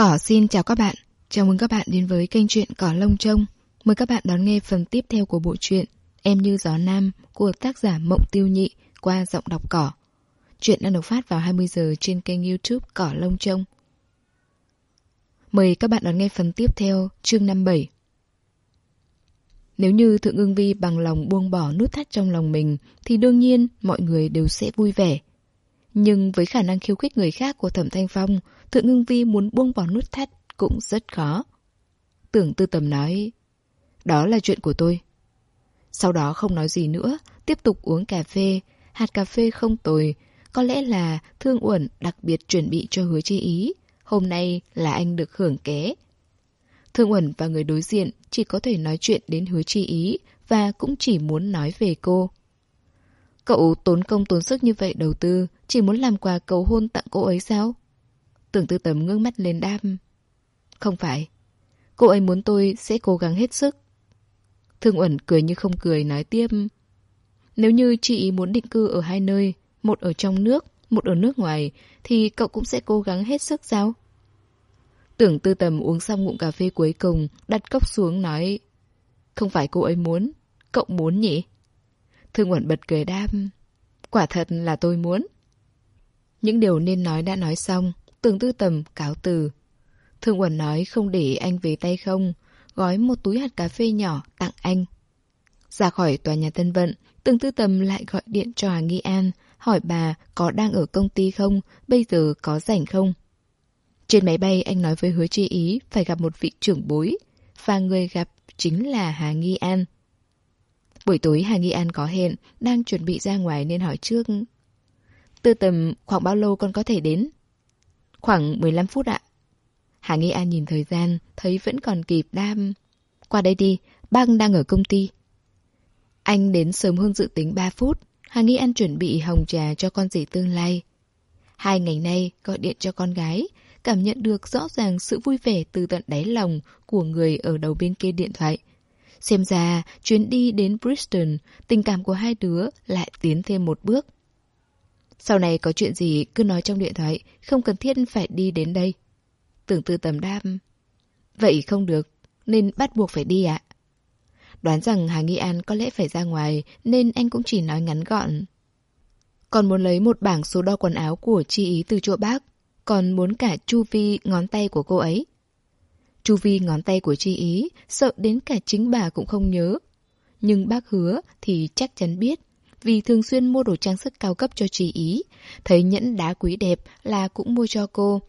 Cỏ xin chào các bạn. Chào mừng các bạn đến với kênh truyện Cỏ Lông Trông. Mời các bạn đón nghe phần tiếp theo của bộ truyện Em như gió nam của tác giả Mộng Tiêu Nhị qua giọng đọc cỏ. Chuyện đang được phát vào 20 giờ trên kênh youtube Cỏ Lông Trông. Mời các bạn đón nghe phần tiếp theo, chương 57. Nếu như Thượng ương vi bằng lòng buông bỏ nút thắt trong lòng mình, thì đương nhiên mọi người đều sẽ vui vẻ. Nhưng với khả năng khiêu khích người khác của Thẩm Thanh Phong, Thượng ngưng vi muốn buông bỏ nút thắt cũng rất khó. Tưởng tư tầm nói, đó là chuyện của tôi. Sau đó không nói gì nữa, tiếp tục uống cà phê, hạt cà phê không tồi, có lẽ là Thương Uẩn đặc biệt chuẩn bị cho hứa chi ý. Hôm nay là anh được hưởng ké. Thương Uẩn và người đối diện chỉ có thể nói chuyện đến hứa chi ý và cũng chỉ muốn nói về cô. Cậu tốn công tốn sức như vậy đầu tư, chỉ muốn làm quà cầu hôn tặng cô ấy sao? Tưởng tư tầm ngưng mắt lên đam. Không phải. Cô ấy muốn tôi sẽ cố gắng hết sức. Thương Uẩn cười như không cười nói tiếp. Nếu như chị muốn định cư ở hai nơi, một ở trong nước, một ở nước ngoài, thì cậu cũng sẽ cố gắng hết sức sao? Tưởng tư tầm uống xong ngụm cà phê cuối cùng, đặt cốc xuống nói Không phải cô ấy muốn, cậu muốn nhỉ? Thương Uẩn bật cười đam Quả thật là tôi muốn. Những điều nên nói đã nói xong, tưởng tư tầm cáo từ. Thương Uẩn nói không để anh về tay không, gói một túi hạt cà phê nhỏ tặng anh. Ra khỏi tòa nhà Tân Vận, Tưởng Tư Tầm lại gọi điện cho Hà Nghi An, hỏi bà có đang ở công ty không, bây giờ có rảnh không. Trên máy bay anh nói với hứa chi ý phải gặp một vị trưởng bối, và người gặp chính là Hà Nghi An. Buổi tối Hà Nghi An có hẹn, đang chuẩn bị ra ngoài nên hỏi trước. Tư tầm khoảng bao lâu con có thể đến? Khoảng 15 phút ạ. Hà Nghi An nhìn thời gian, thấy vẫn còn kịp đam. Qua đây đi, băng đang ở công ty. Anh đến sớm hơn dự tính 3 phút. Hà Nghi An chuẩn bị hồng trà cho con rể tương lai. Hai ngày nay gọi điện cho con gái, cảm nhận được rõ ràng sự vui vẻ từ tận đáy lòng của người ở đầu bên kia điện thoại. Xem ra, chuyến đi đến Bristol, tình cảm của hai đứa lại tiến thêm một bước. Sau này có chuyện gì cứ nói trong điện thoại, không cần thiết phải đi đến đây. Tưởng tư tầm đam. Vậy không được, nên bắt buộc phải đi ạ. Đoán rằng Hà Nghi An có lẽ phải ra ngoài, nên anh cũng chỉ nói ngắn gọn. Còn muốn lấy một bảng số đo quần áo của chi ý từ chỗ bác, còn muốn cả chu vi ngón tay của cô ấy. Chu vi ngón tay của chi ý, sợ đến cả chính bà cũng không nhớ. Nhưng bác hứa thì chắc chắn biết, vì thường xuyên mua đồ trang sức cao cấp cho chi ý, thấy nhẫn đá quý đẹp là cũng mua cho cô.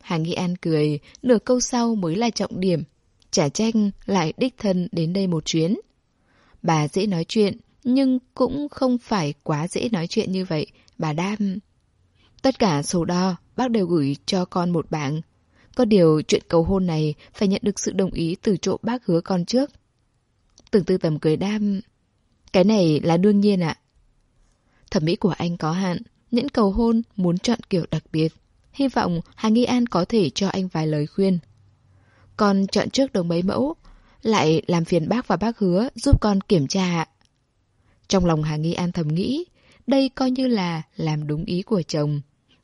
Hà Nghi An cười, nửa câu sau mới là trọng điểm. Chả tranh lại đích thân đến đây một chuyến. Bà dễ nói chuyện, nhưng cũng không phải quá dễ nói chuyện như vậy, bà đam. Tất cả sổ đo, bác đều gửi cho con một bảng. Có điều chuyện cầu hôn này phải nhận được sự đồng ý từ chỗ bác hứa con trước. Tưởng tư tầm cười đam. Cái này là đương nhiên ạ. Thẩm mỹ của anh có hạn, những cầu hôn muốn chọn kiểu đặc biệt. Hy vọng Hà Nghi An có thể cho anh vài lời khuyên. Con chọn trước đồng mấy mẫu, lại làm phiền bác và bác hứa giúp con kiểm tra Trong lòng Hà Nghi An thầm nghĩ, đây coi như là làm đúng ý của chồng.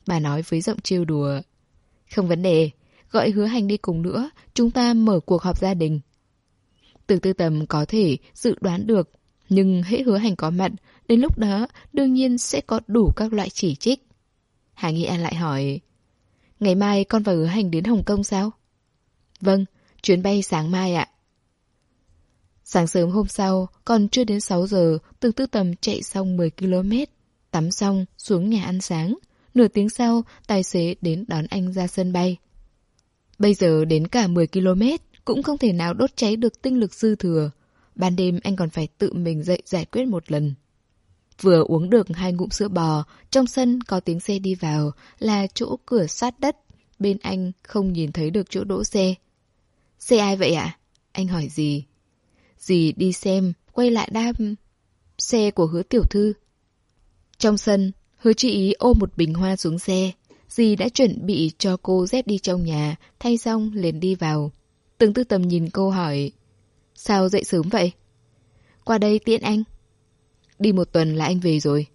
Bà nói với giọng trêu đùa. Không vấn đề, gọi hứa hành đi cùng nữa, chúng ta mở cuộc họp gia đình. Từ tư tầm có thể dự đoán được, nhưng hễ hứa hành có mặt, đến lúc đó đương nhiên sẽ có đủ các loại chỉ trích. Hà nghị An lại hỏi, ngày mai con và hứa hành đến Hồng Kông sao? Vâng, chuyến bay sáng mai ạ. Sáng sớm hôm sau, còn chưa đến 6 giờ, từ tư tầm chạy xong 10 km, tắm xong, xuống nhà ăn sáng. Nửa tiếng sau, tài xế đến đón anh ra sân bay. Bây giờ đến cả 10 km, cũng không thể nào đốt cháy được tinh lực dư thừa. Ban đêm anh còn phải tự mình dậy giải quyết một lần. Vừa uống được hai ngụm sữa bò, trong sân có tiếng xe đi vào, là chỗ cửa sát đất. Bên anh không nhìn thấy được chỗ đỗ xe. Xe ai vậy ạ? Anh hỏi gì? Dì đi xem, quay lại đáp. Xe của hứa tiểu thư. Trong sân, hứa chị ý ôm một bình hoa xuống xe. Dì đã chuẩn bị cho cô dép đi trong nhà, thay xong liền đi vào. Từng tư tầm nhìn cô hỏi. Sao dậy sớm vậy? Qua đây tiễn anh. Đi một tuần là anh về rồi.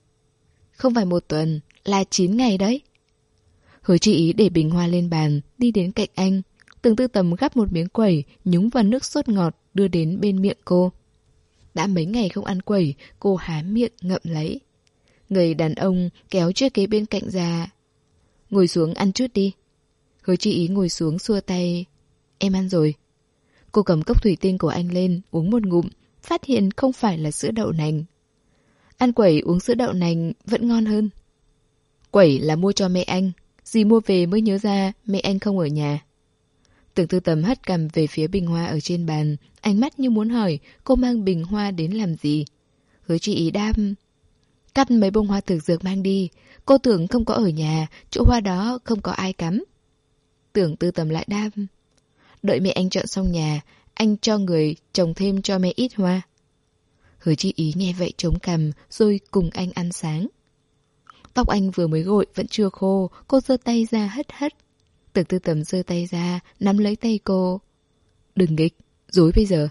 Không phải một tuần, là 9 ngày đấy. Hứa chị ý để bình hoa lên bàn, đi đến cạnh anh. Từng tư tầm gắp một miếng quẩy, nhúng vào nước sốt ngọt, đưa đến bên miệng cô. Đã mấy ngày không ăn quẩy, cô há miệng ngậm lấy. Người đàn ông kéo chiếc ghế bên cạnh ra. Ngồi xuống ăn chút đi. Hứa chi ý ngồi xuống xua tay. Em ăn rồi. Cô cầm cốc thủy tinh của anh lên, uống một ngụm, phát hiện không phải là sữa đậu nành. Ăn quẩy uống sữa đậu nành vẫn ngon hơn. Quẩy là mua cho mẹ anh, dì mua về mới nhớ ra mẹ anh không ở nhà. Tưởng tư tầm hất cầm về phía bình hoa ở trên bàn, ánh mắt như muốn hỏi cô mang bình hoa đến làm gì. Hứa chị ý đam. Cắt mấy bông hoa thực dược mang đi, cô tưởng không có ở nhà, chỗ hoa đó không có ai cắm. Tưởng tư tầm lại đam. Đợi mẹ anh chọn xong nhà, anh cho người trồng thêm cho mẹ ít hoa. Hứa chi ý nghe vậy chống cằm rồi cùng anh ăn sáng. Tóc anh vừa mới gội vẫn chưa khô, cô giơ tay ra hất hất. Tưởng tư tầm giơ tay ra, nắm lấy tay cô. Đừng nghịch, dối bây giờ.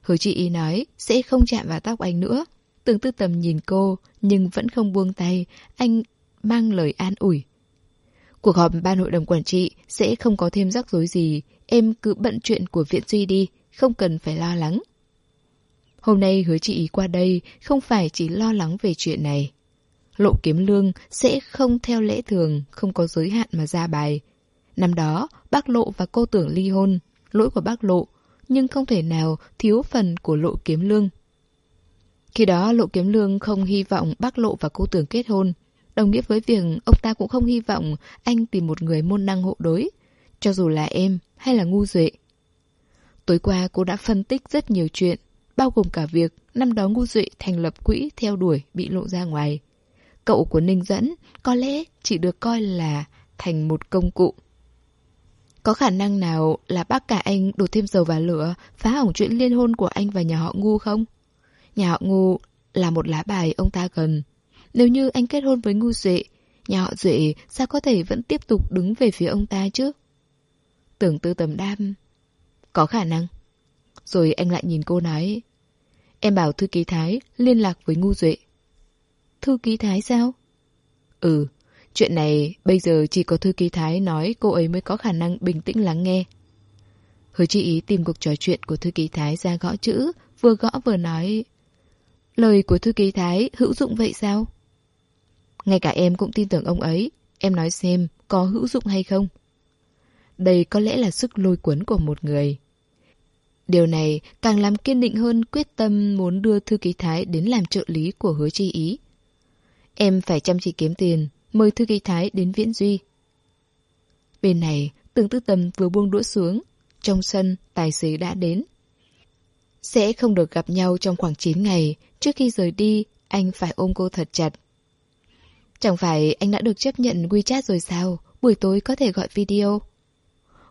Hứa chị ý nói sẽ không chạm vào tóc anh nữa. Tưởng tư tầm nhìn cô, nhưng vẫn không buông tay, anh mang lời an ủi. Cuộc họp ban hội đồng quản trị sẽ không có thêm rắc rối gì, em cứ bận chuyện của viện duy đi, không cần phải lo lắng. Hôm nay hứa chị ý qua đây không phải chỉ lo lắng về chuyện này. Lộ kiếm lương sẽ không theo lễ thường, không có giới hạn mà ra bài. Năm đó, bác Lộ và cô tưởng ly hôn, lỗi của bác Lộ, nhưng không thể nào thiếu phần của Lộ kiếm lương. Khi đó Lộ kiếm lương không hy vọng bác Lộ và cô tường kết hôn, đồng nghĩa với việc ông ta cũng không hy vọng anh tìm một người môn năng hộ đối, cho dù là em hay là ngu duệ. Tối qua cô đã phân tích rất nhiều chuyện, bao gồm cả việc năm đó ngu duệ thành lập quỹ theo đuổi bị lộ ra ngoài. Cậu của Ninh Dẫn có lẽ chỉ được coi là thành một công cụ. Có khả năng nào là bác cả anh đổ thêm dầu vào lửa, phá hỏng chuyện liên hôn của anh và nhà họ ngu không? Nhà họ ngu là một lá bài ông ta cần. Nếu như anh kết hôn với ngu duệ, nhà họ duệ sao có thể vẫn tiếp tục đứng về phía ông ta chứ? Tưởng tư tầm đam. Có khả năng. Rồi anh lại nhìn cô nói. Em bảo thư ký Thái liên lạc với ngu duệ. Thư ký Thái sao? Ừ, chuyện này bây giờ chỉ có thư ký Thái nói cô ấy mới có khả năng bình tĩnh lắng nghe. Hứa chị ý tìm cuộc trò chuyện của thư ký Thái ra gõ chữ, vừa gõ vừa nói. Lời của thư ký Thái hữu dụng vậy sao? Ngay cả em cũng tin tưởng ông ấy, em nói xem có hữu dụng hay không? Đây có lẽ là sức lôi cuốn của một người. Điều này càng làm kiên định hơn quyết tâm muốn đưa Thư Ký Thái đến làm trợ lý của hứa chi ý. Em phải chăm chỉ kiếm tiền, mời Thư Ký Thái đến Viễn Duy. Bên này, tưởng tư tầm vừa buông đũa xuống. Trong sân, tài xế đã đến. Sẽ không được gặp nhau trong khoảng 9 ngày. Trước khi rời đi, anh phải ôm cô thật chặt. Chẳng phải anh đã được chấp nhận WeChat rồi sao? Buổi tối có thể gọi video.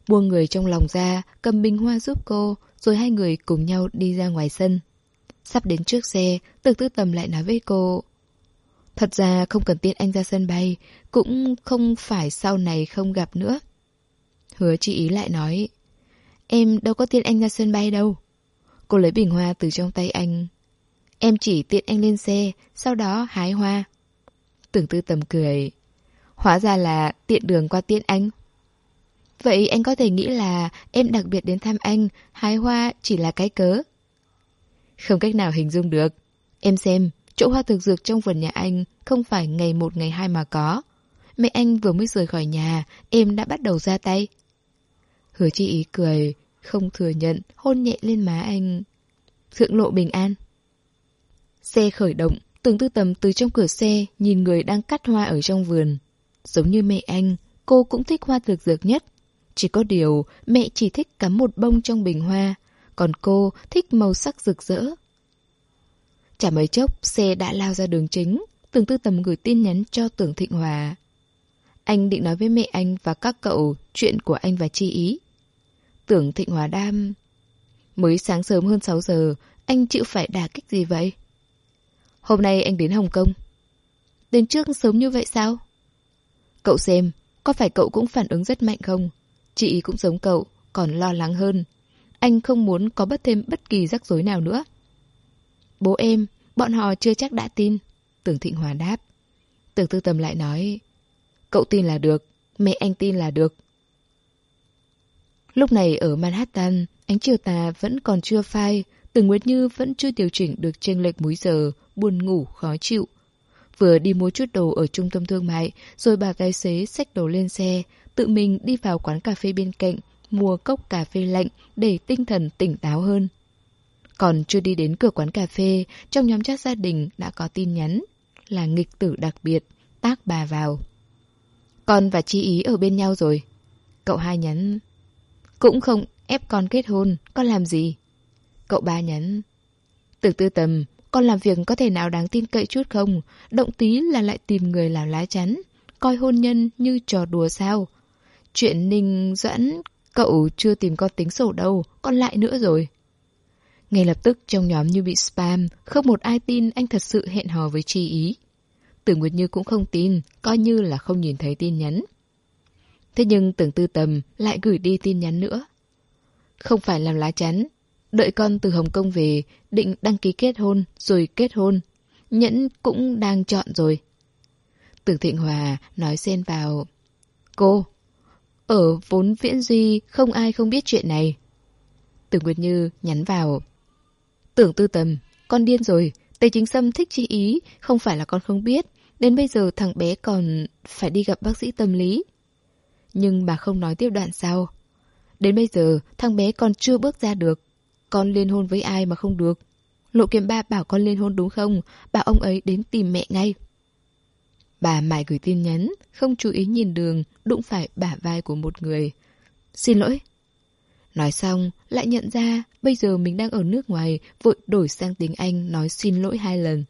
Buông người trong lòng ra, cầm bình hoa giúp cô, rồi hai người cùng nhau đi ra ngoài sân. Sắp đến trước xe, từ tư tầm lại nói với cô. Thật ra không cần tiện anh ra sân bay, cũng không phải sau này không gặp nữa. Hứa chị ý lại nói, em đâu có tiện anh ra sân bay đâu. Cô lấy bình hoa từ trong tay anh. Em chỉ tiện anh lên xe, sau đó hái hoa. Tưởng tư tầm cười. Hóa ra là tiện đường qua tiện anh. Vậy anh có thể nghĩ là em đặc biệt đến thăm anh, hái hoa chỉ là cái cớ. Không cách nào hình dung được. Em xem, chỗ hoa thực dược trong vườn nhà anh không phải ngày một ngày hai mà có. Mẹ anh vừa mới rời khỏi nhà, em đã bắt đầu ra tay. Hứa chi ý cười, không thừa nhận, hôn nhẹ lên má anh. Thượng lộ bình an. Xe khởi động, tưởng tư tầm từ trong cửa xe nhìn người đang cắt hoa ở trong vườn. Giống như mẹ anh, cô cũng thích hoa thực dược nhất. Chỉ có điều mẹ chỉ thích cắm một bông trong bình hoa, còn cô thích màu sắc rực rỡ. Chả mấy chốc, xe đã lao ra đường chính, tưởng tư tầm gửi tin nhắn cho tưởng thịnh hòa. Anh định nói với mẹ anh và các cậu chuyện của anh và chi ý. Tưởng thịnh hòa đam... Mới sáng sớm hơn 6 giờ, anh chịu phải đả kích gì vậy? Hôm nay anh đến Hồng Kông. Đến trước sớm như vậy sao? Cậu xem, có phải cậu cũng phản ứng rất mạnh không? Chị cũng giống cậu, còn lo lắng hơn. Anh không muốn có bất thêm bất kỳ rắc rối nào nữa. Bố em, bọn họ chưa chắc đã tin. Tưởng Thịnh Hòa đáp. Tưởng Tư Tâm lại nói. Cậu tin là được, mẹ anh tin là được. Lúc này ở Manhattan, ánh chiều tà vẫn còn chưa phai, Tưởng Nguyệt Như vẫn chưa điều chỉnh được chênh lệch múi giờ, buồn ngủ, khó chịu. Vừa đi mua chút đồ ở trung tâm thương mại, rồi bà tài xế xách đồ lên xe, tự mình đi vào quán cà phê bên cạnh, mua cốc cà phê lạnh để tinh thần tỉnh táo hơn. Còn chưa đi đến cửa quán cà phê, trong nhóm chat gia đình đã có tin nhắn là nghịch tử đặc biệt, tác bà vào. Con và Chi Ý ở bên nhau rồi. Cậu hai nhắn Cũng không ép con kết hôn, con làm gì? Cậu ba nhắn Từ tư tầm, con làm việc có thể nào đáng tin cậy chút không? Động tí là lại tìm người làm lá chắn. Coi hôn nhân như trò đùa sao? Chuyện Ninh Doãn, cậu chưa tìm con tính sổ đâu, con lại nữa rồi. Ngay lập tức trong nhóm như bị spam, không một ai tin anh thật sự hẹn hò với Chi Ý. Tưởng Nguyệt Như cũng không tin, coi như là không nhìn thấy tin nhắn. Thế nhưng tưởng tư tầm lại gửi đi tin nhắn nữa. Không phải làm lá chắn, đợi con từ Hồng Kông về, định đăng ký kết hôn, rồi kết hôn. Nhẫn cũng đang chọn rồi. Tưởng Thịnh Hòa nói xen vào. Cô, ở vốn viễn duy không ai không biết chuyện này. Tưởng Nguyệt Như nhắn vào. Tưởng tư tầm, con điên rồi, Tề Chính Sâm thích chi ý, không phải là con không biết. Đến bây giờ thằng bé còn phải đi gặp bác sĩ tâm lý. Nhưng bà không nói tiếp đoạn sau. Đến bây giờ, thằng bé còn chưa bước ra được. Con liên hôn với ai mà không được? Lộ kiếm ba bảo con liên hôn đúng không? Bảo ông ấy đến tìm mẹ ngay. Bà mải gửi tin nhắn, không chú ý nhìn đường, đụng phải bả vai của một người. Xin lỗi, Nói xong, lại nhận ra bây giờ mình đang ở nước ngoài, vội đổi sang tiếng Anh nói xin lỗi hai lần.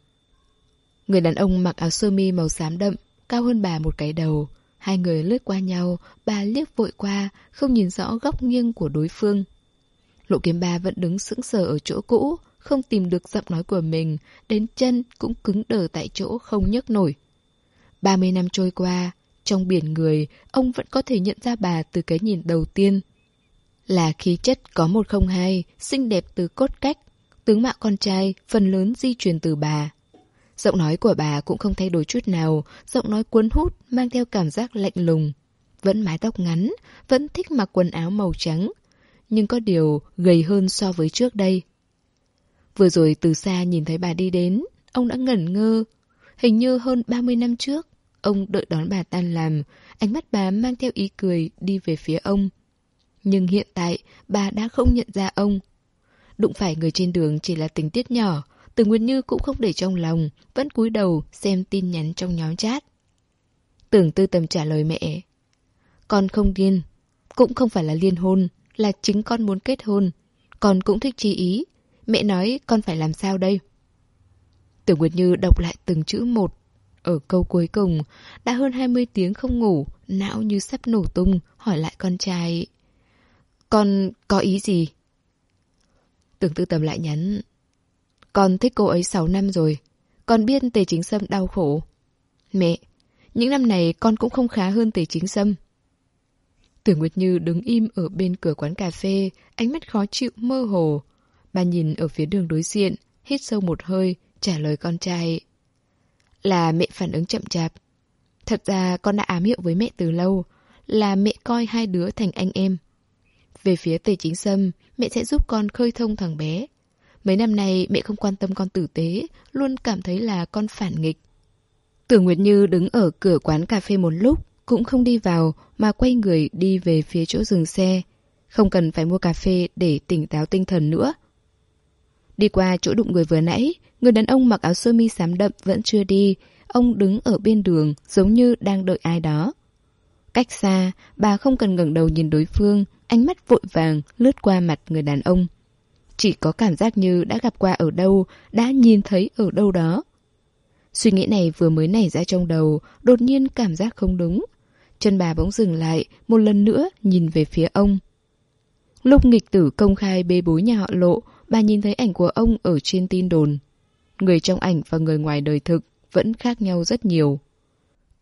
Người đàn ông mặc áo sơ mi màu xám đậm, cao hơn bà một cái đầu. Hai người lướt qua nhau, bà liếc vội qua, không nhìn rõ góc nghiêng của đối phương. Lộ kiếm ba vẫn đứng sững sờ ở chỗ cũ, không tìm được giọng nói của mình, đến chân cũng cứng đờ tại chỗ không nhấc nổi. 30 năm trôi qua, trong biển người, ông vẫn có thể nhận ra bà từ cái nhìn đầu tiên là khí chất có một không hai, xinh đẹp từ cốt cách, tướng mạo con trai phần lớn di truyền từ bà. Giọng nói của bà cũng không thay đổi chút nào, giọng nói cuốn hút mang theo cảm giác lạnh lùng. Vẫn mái tóc ngắn, vẫn thích mặc quần áo màu trắng, nhưng có điều gầy hơn so với trước đây. Vừa rồi từ xa nhìn thấy bà đi đến, ông đã ngẩn ngơ. Hình như hơn 30 năm trước, ông đợi đón bà tan làm, ánh mắt bà mang theo ý cười đi về phía ông. Nhưng hiện tại, bà đã không nhận ra ông. Đụng phải người trên đường chỉ là tình tiết nhỏ, từ nguyên Như cũng không để trong lòng, vẫn cúi đầu xem tin nhắn trong nhóm chat. Tưởng tư tầm trả lời mẹ. Con không điên, cũng không phải là liên hôn, là chính con muốn kết hôn. Con cũng thích chi ý. Mẹ nói con phải làm sao đây? Tưởng Nguyệt Như đọc lại từng chữ một. Ở câu cuối cùng, đã hơn 20 tiếng không ngủ, não như sắp nổ tung, hỏi lại con trai. Con có ý gì? Tưởng tư tầm lại nhắn. Con thích cô ấy 6 năm rồi. Con biết Tề Chính Sâm đau khổ. Mẹ, những năm này con cũng không khá hơn Tề Chính Sâm. Tưởng Nguyệt Như đứng im ở bên cửa quán cà phê, ánh mắt khó chịu mơ hồ. Bà nhìn ở phía đường đối diện, hít sâu một hơi, trả lời con trai. Là mẹ phản ứng chậm chạp. Thật ra con đã ám hiệu với mẹ từ lâu, là mẹ coi hai đứa thành anh em. Về phía Tề Chính Sâm, mẹ sẽ giúp con khơi thông thằng bé. Mấy năm nay mẹ không quan tâm con tử tế, luôn cảm thấy là con phản nghịch. Tưởng Nguyệt Như đứng ở cửa quán cà phê một lúc, cũng không đi vào mà quay người đi về phía chỗ dừng xe. Không cần phải mua cà phê để tỉnh táo tinh thần nữa. Đi qua chỗ đụng người vừa nãy, người đàn ông mặc áo sơ mi xám đậm vẫn chưa đi. Ông đứng ở bên đường giống như đang đợi ai đó. Cách xa, bà không cần ngẩng đầu nhìn đối phương, ánh mắt vội vàng lướt qua mặt người đàn ông. Chỉ có cảm giác như đã gặp qua ở đâu, đã nhìn thấy ở đâu đó. Suy nghĩ này vừa mới nảy ra trong đầu, đột nhiên cảm giác không đúng. Chân bà bỗng dừng lại, một lần nữa nhìn về phía ông. Lúc nghịch tử công khai bê bối nhà họ lộ, bà nhìn thấy ảnh của ông ở trên tin đồn. Người trong ảnh và người ngoài đời thực vẫn khác nhau rất nhiều.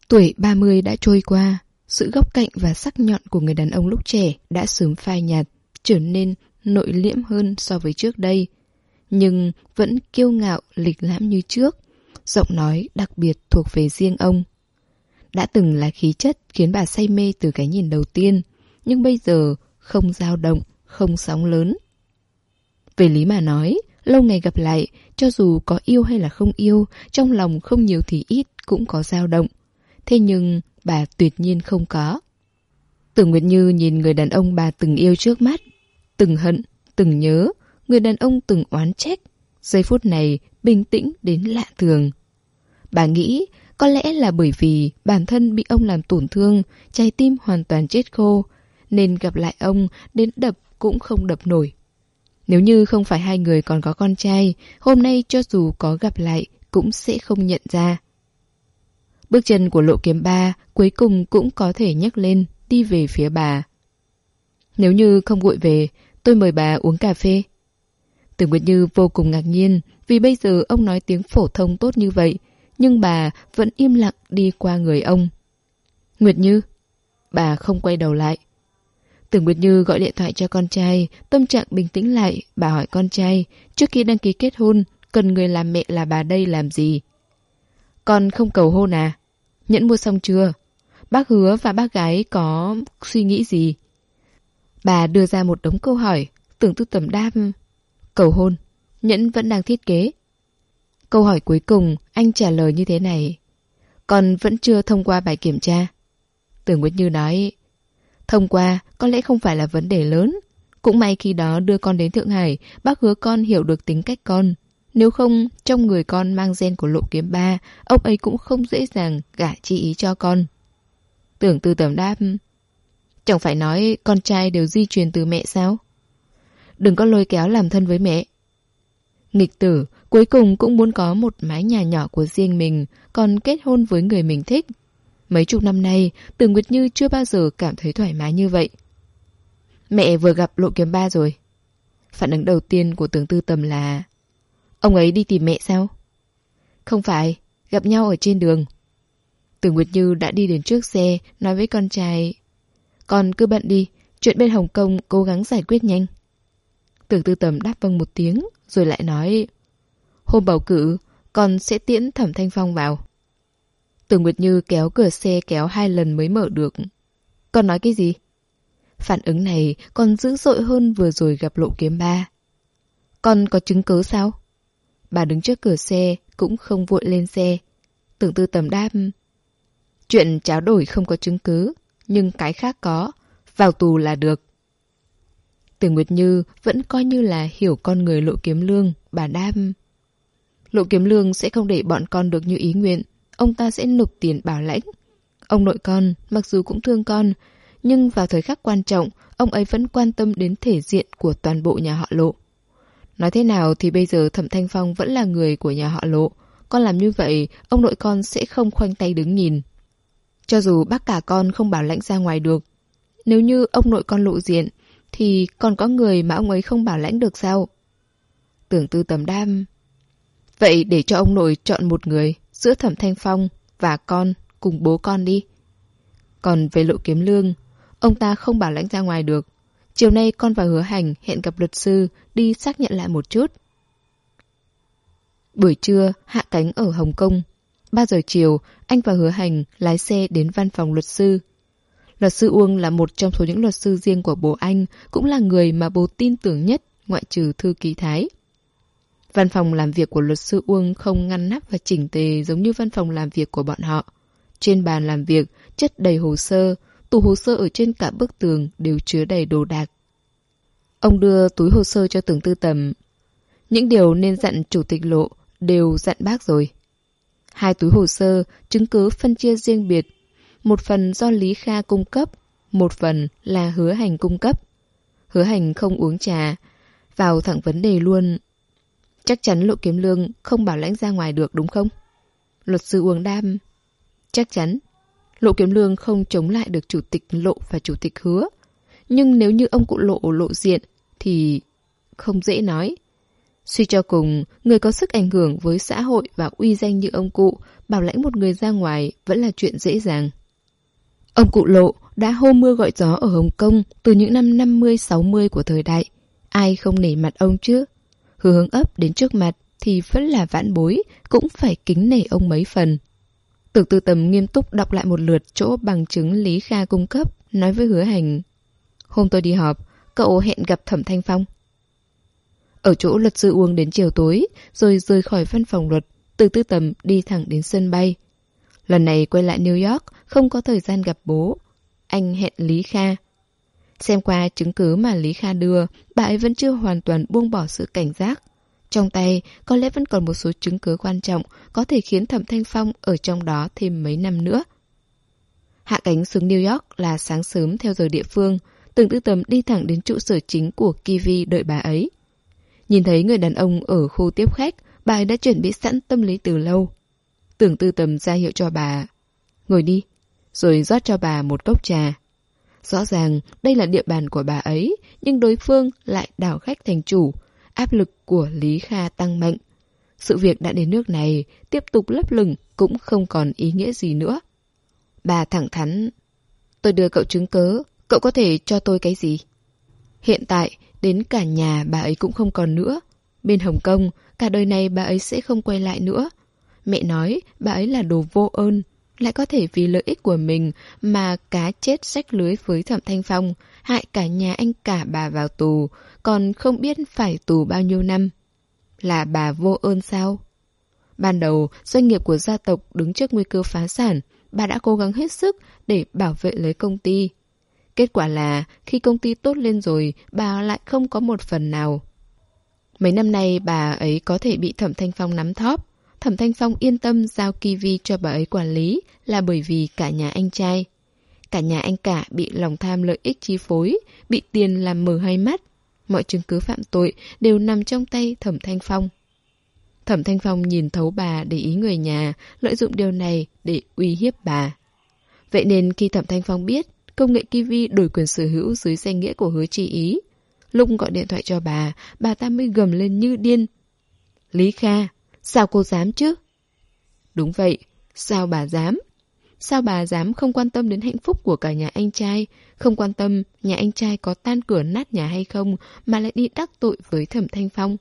Tuổi 30 đã trôi qua, sự góc cạnh và sắc nhọn của người đàn ông lúc trẻ đã sớm phai nhạt, trở nên nội liễm hơn so với trước đây. Nhưng vẫn kiêu ngạo, lịch lãm như trước. Giọng nói đặc biệt thuộc về riêng ông. đã từng là khí chất khiến bà say mê từ cái nhìn đầu tiên, nhưng bây giờ không dao động, không sóng lớn. Về lý mà nói, lâu ngày gặp lại, cho dù có yêu hay là không yêu, trong lòng không nhiều thì ít cũng có dao động. Thế nhưng bà tuyệt nhiên không có. Tưởng Nguyệt Như nhìn người đàn ông bà từng yêu trước mắt, từng hận, từng nhớ, người đàn ông từng oán trách. Giây phút này bình tĩnh đến lạ thường. Bà nghĩ có lẽ là bởi vì bản thân bị ông làm tổn thương, trái tim hoàn toàn chết khô, nên gặp lại ông đến đập cũng không đập nổi. Nếu như không phải hai người còn có con trai, hôm nay cho dù có gặp lại cũng sẽ không nhận ra. Bước chân của lộ kiếm ba cuối cùng cũng có thể nhấc lên, đi về phía bà. Nếu như không vội về, tôi mời bà uống cà phê. Tưởng Nguyệt Như vô cùng ngạc nhiên vì bây giờ ông nói tiếng phổ thông tốt như vậy, nhưng bà vẫn im lặng đi qua người ông. Nguyệt Như, bà không quay đầu lại. Tưởng Nguyệt Như gọi điện thoại cho con trai, tâm trạng bình tĩnh lại, bà hỏi con trai, trước khi đăng ký kết hôn, cần người làm mẹ là bà đây làm gì? Con không cầu hôn à? Nhẫn mua xong chưa? Bác hứa và bác gái có suy nghĩ gì? Bà đưa ra một đống câu hỏi, tưởng tư tầm đáp. Cầu hôn, nhẫn vẫn đang thiết kế. Câu hỏi cuối cùng, anh trả lời như thế này. Con vẫn chưa thông qua bài kiểm tra. Tưởng Nguyệt Như nói, thông qua có lẽ không phải là vấn đề lớn. Cũng may khi đó đưa con đến Thượng Hải, bác hứa con hiểu được tính cách con. Nếu không, trong người con mang gen của lộ kiếm ba, ông ấy cũng không dễ dàng gả chi ý cho con. Tưởng tư tầm đáp, chẳng phải nói con trai đều di truyền từ mẹ sao? Đừng có lôi kéo làm thân với mẹ. Nghịch tử, cuối cùng cũng muốn có một mái nhà nhỏ của riêng mình, còn kết hôn với người mình thích. Mấy chục năm nay, Từ Nguyệt Như chưa bao giờ cảm thấy thoải mái như vậy. Mẹ vừa gặp lộ kiếm ba rồi. Phản ứng đầu tiên của tưởng tư tầm là Ông ấy đi tìm mẹ sao? Không phải, gặp nhau ở trên đường. Từ Nguyệt Như đã đi đến trước xe, nói với con trai Con cứ bận đi, chuyện bên Hồng Kông cố gắng giải quyết nhanh. Tưởng tư tầm đáp vâng một tiếng, rồi lại nói Hôm bầu cử, con sẽ tiễn Thẩm Thanh Phong vào. Tưởng Nguyệt Như kéo cửa xe kéo hai lần mới mở được. Con nói cái gì? Phản ứng này còn dữ dội hơn vừa rồi gặp lộ kiếm ba. Con có chứng cứ sao? Bà đứng trước cửa xe, cũng không vội lên xe. Tưởng tư tầm đáp. Chuyện tráo đổi không có chứng cứ, nhưng cái khác có. Vào tù là được. Từ Nguyệt Như vẫn coi như là hiểu con người lộ kiếm lương, bà đam Lộ kiếm lương sẽ không để bọn con được như ý nguyện. Ông ta sẽ nộp tiền bảo lãnh. Ông nội con, mặc dù cũng thương con, nhưng vào thời khắc quan trọng, ông ấy vẫn quan tâm đến thể diện của toàn bộ nhà họ lộ. Nói thế nào thì bây giờ Thẩm Thanh Phong vẫn là người của nhà họ lộ. Con làm như vậy, ông nội con sẽ không khoanh tay đứng nhìn. Cho dù bác cả con không bảo lãnh ra ngoài được, nếu như ông nội con lộ diện, thì còn có người mà ông ấy không bảo lãnh được sao? Tưởng tư tầm đam. Vậy để cho ông nội chọn một người giữa Thẩm Thanh Phong và con cùng bố con đi. Còn về lộ kiếm lương, ông ta không bảo lãnh ra ngoài được. Chiều nay con và hứa hành hẹn gặp luật sư đi xác nhận lại một chút. Buổi trưa, hạ cánh ở Hồng Kông. 3 giờ chiều, anh và hứa hành lái xe đến văn phòng luật sư. Luật sư Uông là một trong số những luật sư riêng của bố anh, cũng là người mà bố tin tưởng nhất ngoại trừ thư ký Thái. Văn phòng làm việc của luật sư Uông không ngăn nắp và chỉnh tề giống như văn phòng làm việc của bọn họ. Trên bàn làm việc, chất đầy hồ sơ, tủ hồ sơ ở trên cả bức tường đều chứa đầy đồ đạc. Ông đưa túi hồ sơ cho tưởng tư tầm. Những điều nên dặn chủ tịch lộ đều dặn bác rồi. Hai túi hồ sơ, chứng cứ phân chia riêng biệt. Một phần do Lý Kha cung cấp, một phần là hứa hành cung cấp. Hứa hành không uống trà, vào thẳng vấn đề luôn. Chắc chắn lộ kiếm lương không bảo lãnh ra ngoài được đúng không? Luật sư uống đam. Chắc chắn. Lộ kiếm lương không chống lại được chủ tịch lộ và chủ tịch hứa. Nhưng nếu như ông cụ lộ lộ diện thì không dễ nói. Suy cho cùng, người có sức ảnh hưởng với xã hội và uy danh như ông cụ, bảo lãnh một người ra ngoài vẫn là chuyện dễ dàng. Ông cụ lộ đã hô mưa gọi gió ở Hồng Kông từ những năm 50-60 của thời đại. Ai không nể mặt ông chứ? Hướng ấp đến trước mặt thì vẫn là vãn bối, cũng phải kính nể ông mấy phần. Tưởng tư tầm nghiêm túc đọc lại một lượt chỗ bằng chứng Lý Kha cung cấp, nói với hứa hành. Hôm tôi đi họp, cậu hẹn gặp Thẩm Thanh Phong. Ở chỗ luật sư uống đến chiều tối, rồi rời khỏi văn phòng luật, từ tư tầm đi thẳng đến sân bay. Lần này quay lại New York, không có thời gian gặp bố. Anh hẹn Lý Kha. Xem qua chứng cứ mà Lý Kha đưa, bà ấy vẫn chưa hoàn toàn buông bỏ sự cảnh giác. Trong tay, có lẽ vẫn còn một số chứng cứ quan trọng có thể khiến Thẩm Thanh Phong ở trong đó thêm mấy năm nữa. Hạ cánh xuống New York là sáng sớm theo giờ địa phương, từng tư tầm đi thẳng đến trụ sở chính của Kiwi đợi bà ấy. Nhìn thấy người đàn ông ở khu tiếp khách, bà ấy đã chuẩn bị sẵn tâm lý từ lâu. Tưởng tư tầm ra hiệu cho bà. Ngồi đi, rồi rót cho bà một cốc trà. Rõ ràng đây là địa bàn của bà ấy, nhưng đối phương lại đảo khách thành chủ. Áp lực của Lý Kha tăng mạnh. Sự việc đã đến nước này, tiếp tục lấp lửng cũng không còn ý nghĩa gì nữa. Bà thẳng thắn. Tôi đưa cậu chứng cớ, cậu có thể cho tôi cái gì? Hiện tại, đến cả nhà bà ấy cũng không còn nữa. Bên Hồng Kông, cả đời này bà ấy sẽ không quay lại nữa. Mẹ nói bà ấy là đồ vô ơn, lại có thể vì lợi ích của mình mà cá chết rách lưới với Thẩm Thanh Phong, hại cả nhà anh cả bà vào tù, còn không biết phải tù bao nhiêu năm. Là bà vô ơn sao? Ban đầu, doanh nghiệp của gia tộc đứng trước nguy cơ phá sản, bà đã cố gắng hết sức để bảo vệ lấy công ty. Kết quả là, khi công ty tốt lên rồi, bà lại không có một phần nào. Mấy năm nay bà ấy có thể bị Thẩm Thanh Phong nắm thóp, Thẩm Thanh Phong yên tâm giao Kiwi cho bà ấy quản lý là bởi vì cả nhà anh trai. Cả nhà anh cả bị lòng tham lợi ích chi phối, bị tiền làm mờ hai mắt. Mọi chứng cứ phạm tội đều nằm trong tay Thẩm Thanh Phong. Thẩm Thanh Phong nhìn thấu bà để ý người nhà, lợi dụng điều này để uy hiếp bà. Vậy nên khi Thẩm Thanh Phong biết công nghệ Kiwi đổi quyền sở hữu dưới danh nghĩa của hứa chi ý, lúc gọi điện thoại cho bà, bà ta mới gầm lên như điên. Lý Kha, Sao cô dám chứ? Đúng vậy, sao bà dám? Sao bà dám không quan tâm đến hạnh phúc của cả nhà anh trai, không quan tâm nhà anh trai có tan cửa nát nhà hay không mà lại đi đắc tội với Thẩm Thanh Phong?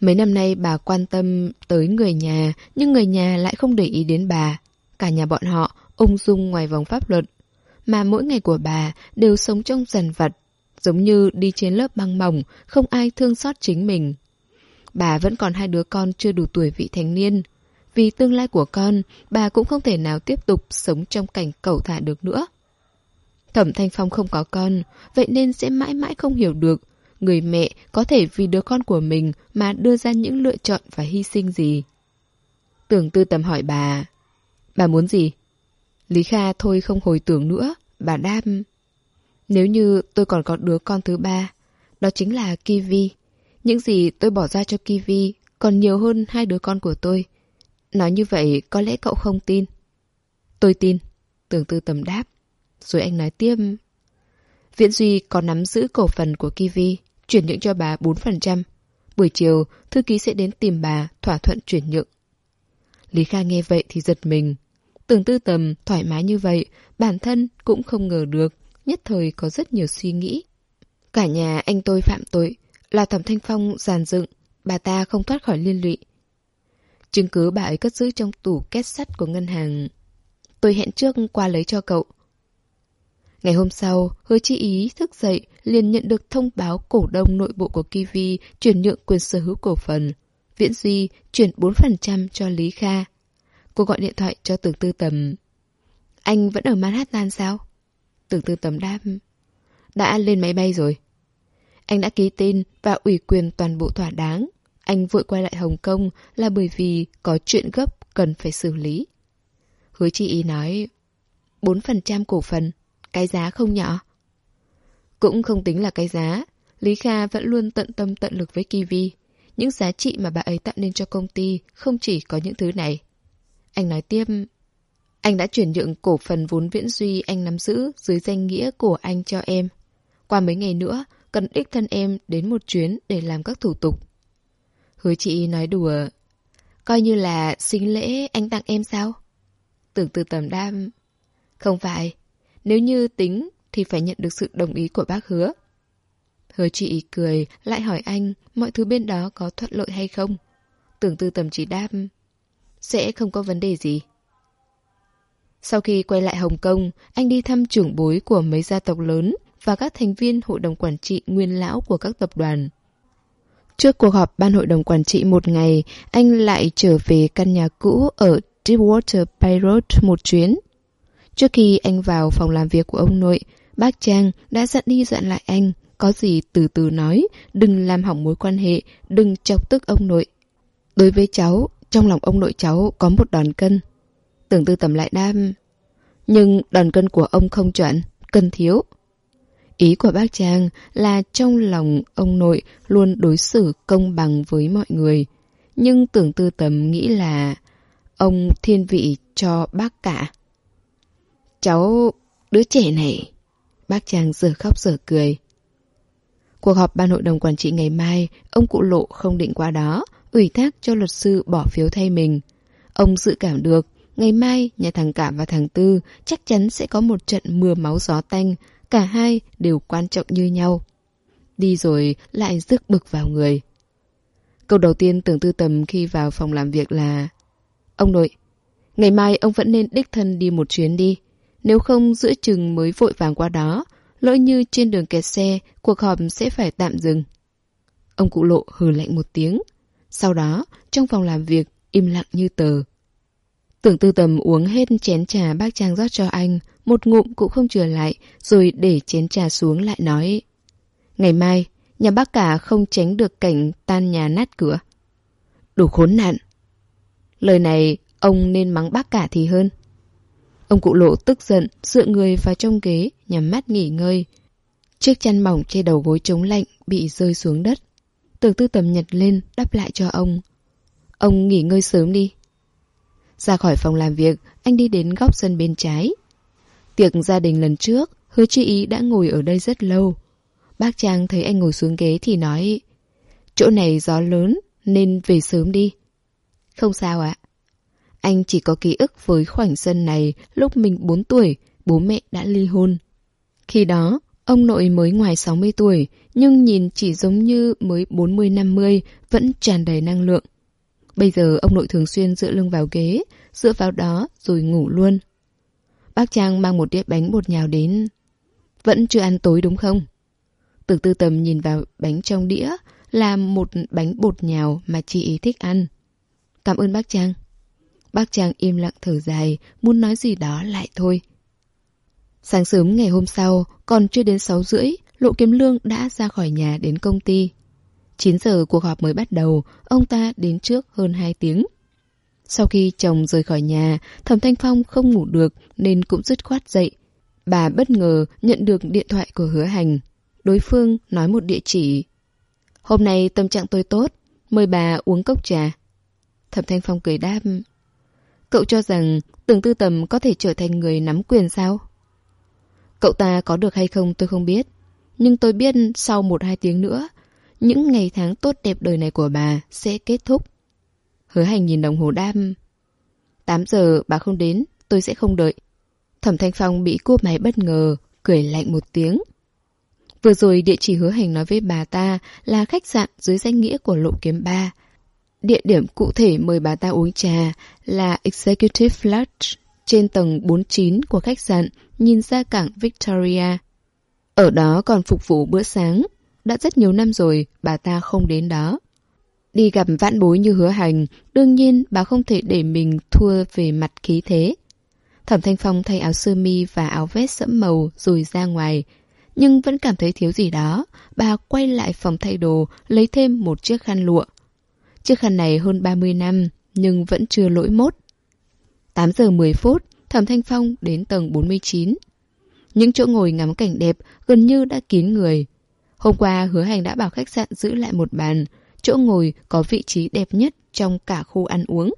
Mấy năm nay bà quan tâm tới người nhà, nhưng người nhà lại không để ý đến bà. Cả nhà bọn họ ung dung ngoài vòng pháp luật. Mà mỗi ngày của bà đều sống trong dần vật, giống như đi trên lớp băng mỏng, không ai thương xót chính mình. Bà vẫn còn hai đứa con chưa đủ tuổi vị thành niên. Vì tương lai của con, bà cũng không thể nào tiếp tục sống trong cảnh cẩu thả được nữa. Thẩm Thanh Phong không có con, vậy nên sẽ mãi mãi không hiểu được người mẹ có thể vì đứa con của mình mà đưa ra những lựa chọn và hy sinh gì. Tưởng tư tầm hỏi bà, bà muốn gì? Lý Kha thôi không hồi tưởng nữa, bà đam Nếu như tôi còn có đứa con thứ ba, đó chính là Kiwi. Những gì tôi bỏ ra cho Kiwi còn nhiều hơn hai đứa con của tôi. Nói như vậy có lẽ cậu không tin. Tôi tin. Tưởng tư tầm đáp. Rồi anh nói tiếp. Viễn Duy có nắm giữ cổ phần của Kiwi, chuyển nhượng cho bà 4%. Buổi chiều, thư ký sẽ đến tìm bà, thỏa thuận chuyển nhượng. Lý Kha nghe vậy thì giật mình. Tưởng tư tầm, thoải mái như vậy, bản thân cũng không ngờ được, nhất thời có rất nhiều suy nghĩ. Cả nhà anh tôi phạm tội, là Thẩm Thanh Phong giàn dựng, bà ta không thoát khỏi liên lụy. Chứng cứ bà ấy cất giữ trong tủ két sắt của ngân hàng. Tôi hẹn trước qua lấy cho cậu. Ngày hôm sau, hứa chi ý thức dậy liền nhận được thông báo cổ đông nội bộ của Kiwi chuyển nhượng quyền sở hữu cổ phần. Viễn Duy chuyển 4% cho Lý Kha. Cô gọi điện thoại cho Tưởng Tư Tầm. Anh vẫn ở Manhattan sao? Tưởng Tư Tầm đáp. Đã lên máy bay rồi. Anh đã ký tên và ủy quyền toàn bộ thỏa đáng. Anh vội quay lại Hồng Kông là bởi vì có chuyện gấp cần phải xử lý. Hứa chị ý nói, 4% cổ phần, cái giá không nhỏ. Cũng không tính là cái giá, Lý Kha vẫn luôn tận tâm tận lực với Kiwi. Những giá trị mà bà ấy tạo nên cho công ty không chỉ có những thứ này. Anh nói tiếp, anh đã chuyển nhượng cổ phần vốn viễn duy anh nắm giữ dưới danh nghĩa của anh cho em. Qua mấy ngày nữa, cần đích thân em đến một chuyến để làm các thủ tục. Hứa chị nói đùa, coi như là sinh lễ anh tặng em sao? Tưởng từ tầm đam, không phải, nếu như tính thì phải nhận được sự đồng ý của bác hứa. Hứa chị cười, lại hỏi anh mọi thứ bên đó có thuận lợi hay không? Tưởng tư tầm chỉ đáp, sẽ không có vấn đề gì. Sau khi quay lại Hồng Kông, anh đi thăm trưởng bối của mấy gia tộc lớn và các thành viên hội đồng quản trị nguyên lão của các tập đoàn. Trước cuộc họp ban hội đồng quản trị một ngày, anh lại trở về căn nhà cũ ở Deepwater Bay Road một chuyến. Trước khi anh vào phòng làm việc của ông nội, bác Trang đã dặn đi dặn lại anh, có gì từ từ nói, đừng làm hỏng mối quan hệ, đừng chọc tức ông nội. Đối với cháu, trong lòng ông nội cháu có một đòn cân. Tưởng tư tầm lại đam. Nhưng đòn cân của ông không chuẩn, cân thiếu. Ý của bác Trang là trong lòng ông nội luôn đối xử công bằng với mọi người. Nhưng tưởng tư tầm nghĩ là ông thiên vị cho bác cả. Cháu, đứa trẻ này. Bác Trang giờ khóc giờ cười. Cuộc họp ban hội đồng quản trị ngày mai, ông cụ lộ không định qua đó, ủy thác cho luật sư bỏ phiếu thay mình. Ông dự cảm được, ngày mai nhà thằng Cảm và thằng Tư chắc chắn sẽ có một trận mưa máu gió tanh, cả hai đều quan trọng như nhau. Đi rồi lại rước bực vào người. Câu đầu tiên tưởng tư tầm khi vào phòng làm việc là Ông nội, ngày mai ông vẫn nên đích thân đi một chuyến đi. Nếu không giữa chừng mới vội vàng qua đó, lỡ như trên đường kẹt xe, cuộc họp sẽ phải tạm dừng. Ông cụ lộ hừ lạnh một tiếng. Sau đó, trong phòng làm việc, im lặng như tờ. Tưởng tư tầm uống hết chén trà bác Trang rót cho anh, một ngụm cũng không chừa lại, rồi để chén trà xuống lại nói. Ngày mai, nhà bác cả không tránh được cảnh tan nhà nát cửa. Đủ khốn nạn. Lời này, ông nên mắng bác cả thì hơn. Ông cụ lộ tức giận, dựa người vào trong ghế, nhắm mắt nghỉ ngơi. Chiếc chăn mỏng che đầu gối chống lạnh bị rơi xuống đất. Tưởng tư tầm nhặt lên, đắp lại cho ông. Ông nghỉ ngơi sớm đi. Ra khỏi phòng làm việc, anh đi đến góc sân bên trái. Tiệc gia đình lần trước, hứa Chi ý đã ngồi ở đây rất lâu. Bác Trang thấy anh ngồi xuống ghế thì nói Chỗ này gió lớn nên về sớm đi. Không sao ạ. Anh chỉ có ký ức với khoảnh sân này lúc mình 4 tuổi, bố mẹ đã ly hôn. Khi đó, ông nội mới ngoài 60 tuổi, nhưng nhìn chỉ giống như mới 40-50, vẫn tràn đầy năng lượng. Bây giờ ông nội thường xuyên dựa lưng vào ghế, dựa vào đó rồi ngủ luôn. Bác Trang mang một đĩa bánh bột nhào đến. Vẫn chưa ăn tối đúng không? Từ tư tầm nhìn vào bánh trong đĩa là một bánh bột nhào mà chị ý thích ăn. Cảm ơn bác Trang. Bác Trang im lặng thở dài, muốn nói gì đó lại thôi. Sáng sớm ngày hôm sau, còn chưa đến 6 rưỡi, Lộ Kiếm Lương đã ra khỏi nhà đến công ty. 9 giờ cuộc họp mới bắt đầu, ông ta đến trước hơn 2 tiếng. Sau khi chồng rời khỏi nhà, Thẩm Thanh Phong không ngủ được nên cũng dứt khoát dậy. Bà bất ngờ nhận được điện thoại của hứa hành. Đối phương nói một địa chỉ. Hôm nay tâm trạng tôi tốt, mời bà uống cốc trà. Thẩm Thanh Phong cười đáp. Cậu cho rằng tưởng tư tầm có thể trở thành người nắm quyền sao? Cậu ta có được hay không tôi không biết. Nhưng tôi biết sau một hai tiếng nữa, những ngày tháng tốt đẹp đời này của bà sẽ kết thúc. Hứa hành nhìn đồng hồ đam. 8 giờ bà không đến, tôi sẽ không đợi. Thẩm Thanh Phong bị cúp máy bất ngờ, cười lạnh một tiếng. Vừa rồi địa chỉ hứa hành nói với bà ta là khách sạn dưới danh nghĩa của lộ kiếm ba. Địa điểm cụ thể mời bà ta uống trà là Executive Lodge trên tầng 49 của khách sạn nhìn ra cảng Victoria. Ở đó còn phục vụ bữa sáng. Đã rất nhiều năm rồi bà ta không đến đó. Đi gặp vãn bối như hứa hành, đương nhiên bà không thể để mình thua về mặt khí thế. Thẩm Thanh Phong thay áo sơ mi và áo vest sẫm màu rồi ra ngoài. Nhưng vẫn cảm thấy thiếu gì đó, bà quay lại phòng thay đồ, lấy thêm một chiếc khăn lụa. Chiếc khăn này hơn 30 năm, nhưng vẫn chưa lỗi mốt. 8 giờ 10 phút, Thẩm Thanh Phong đến tầng 49. Những chỗ ngồi ngắm cảnh đẹp gần như đã kín người. Hôm qua hứa hành đã bảo khách sạn giữ lại một bàn, chỗ ngồi có vị trí đẹp nhất trong cả khu ăn uống.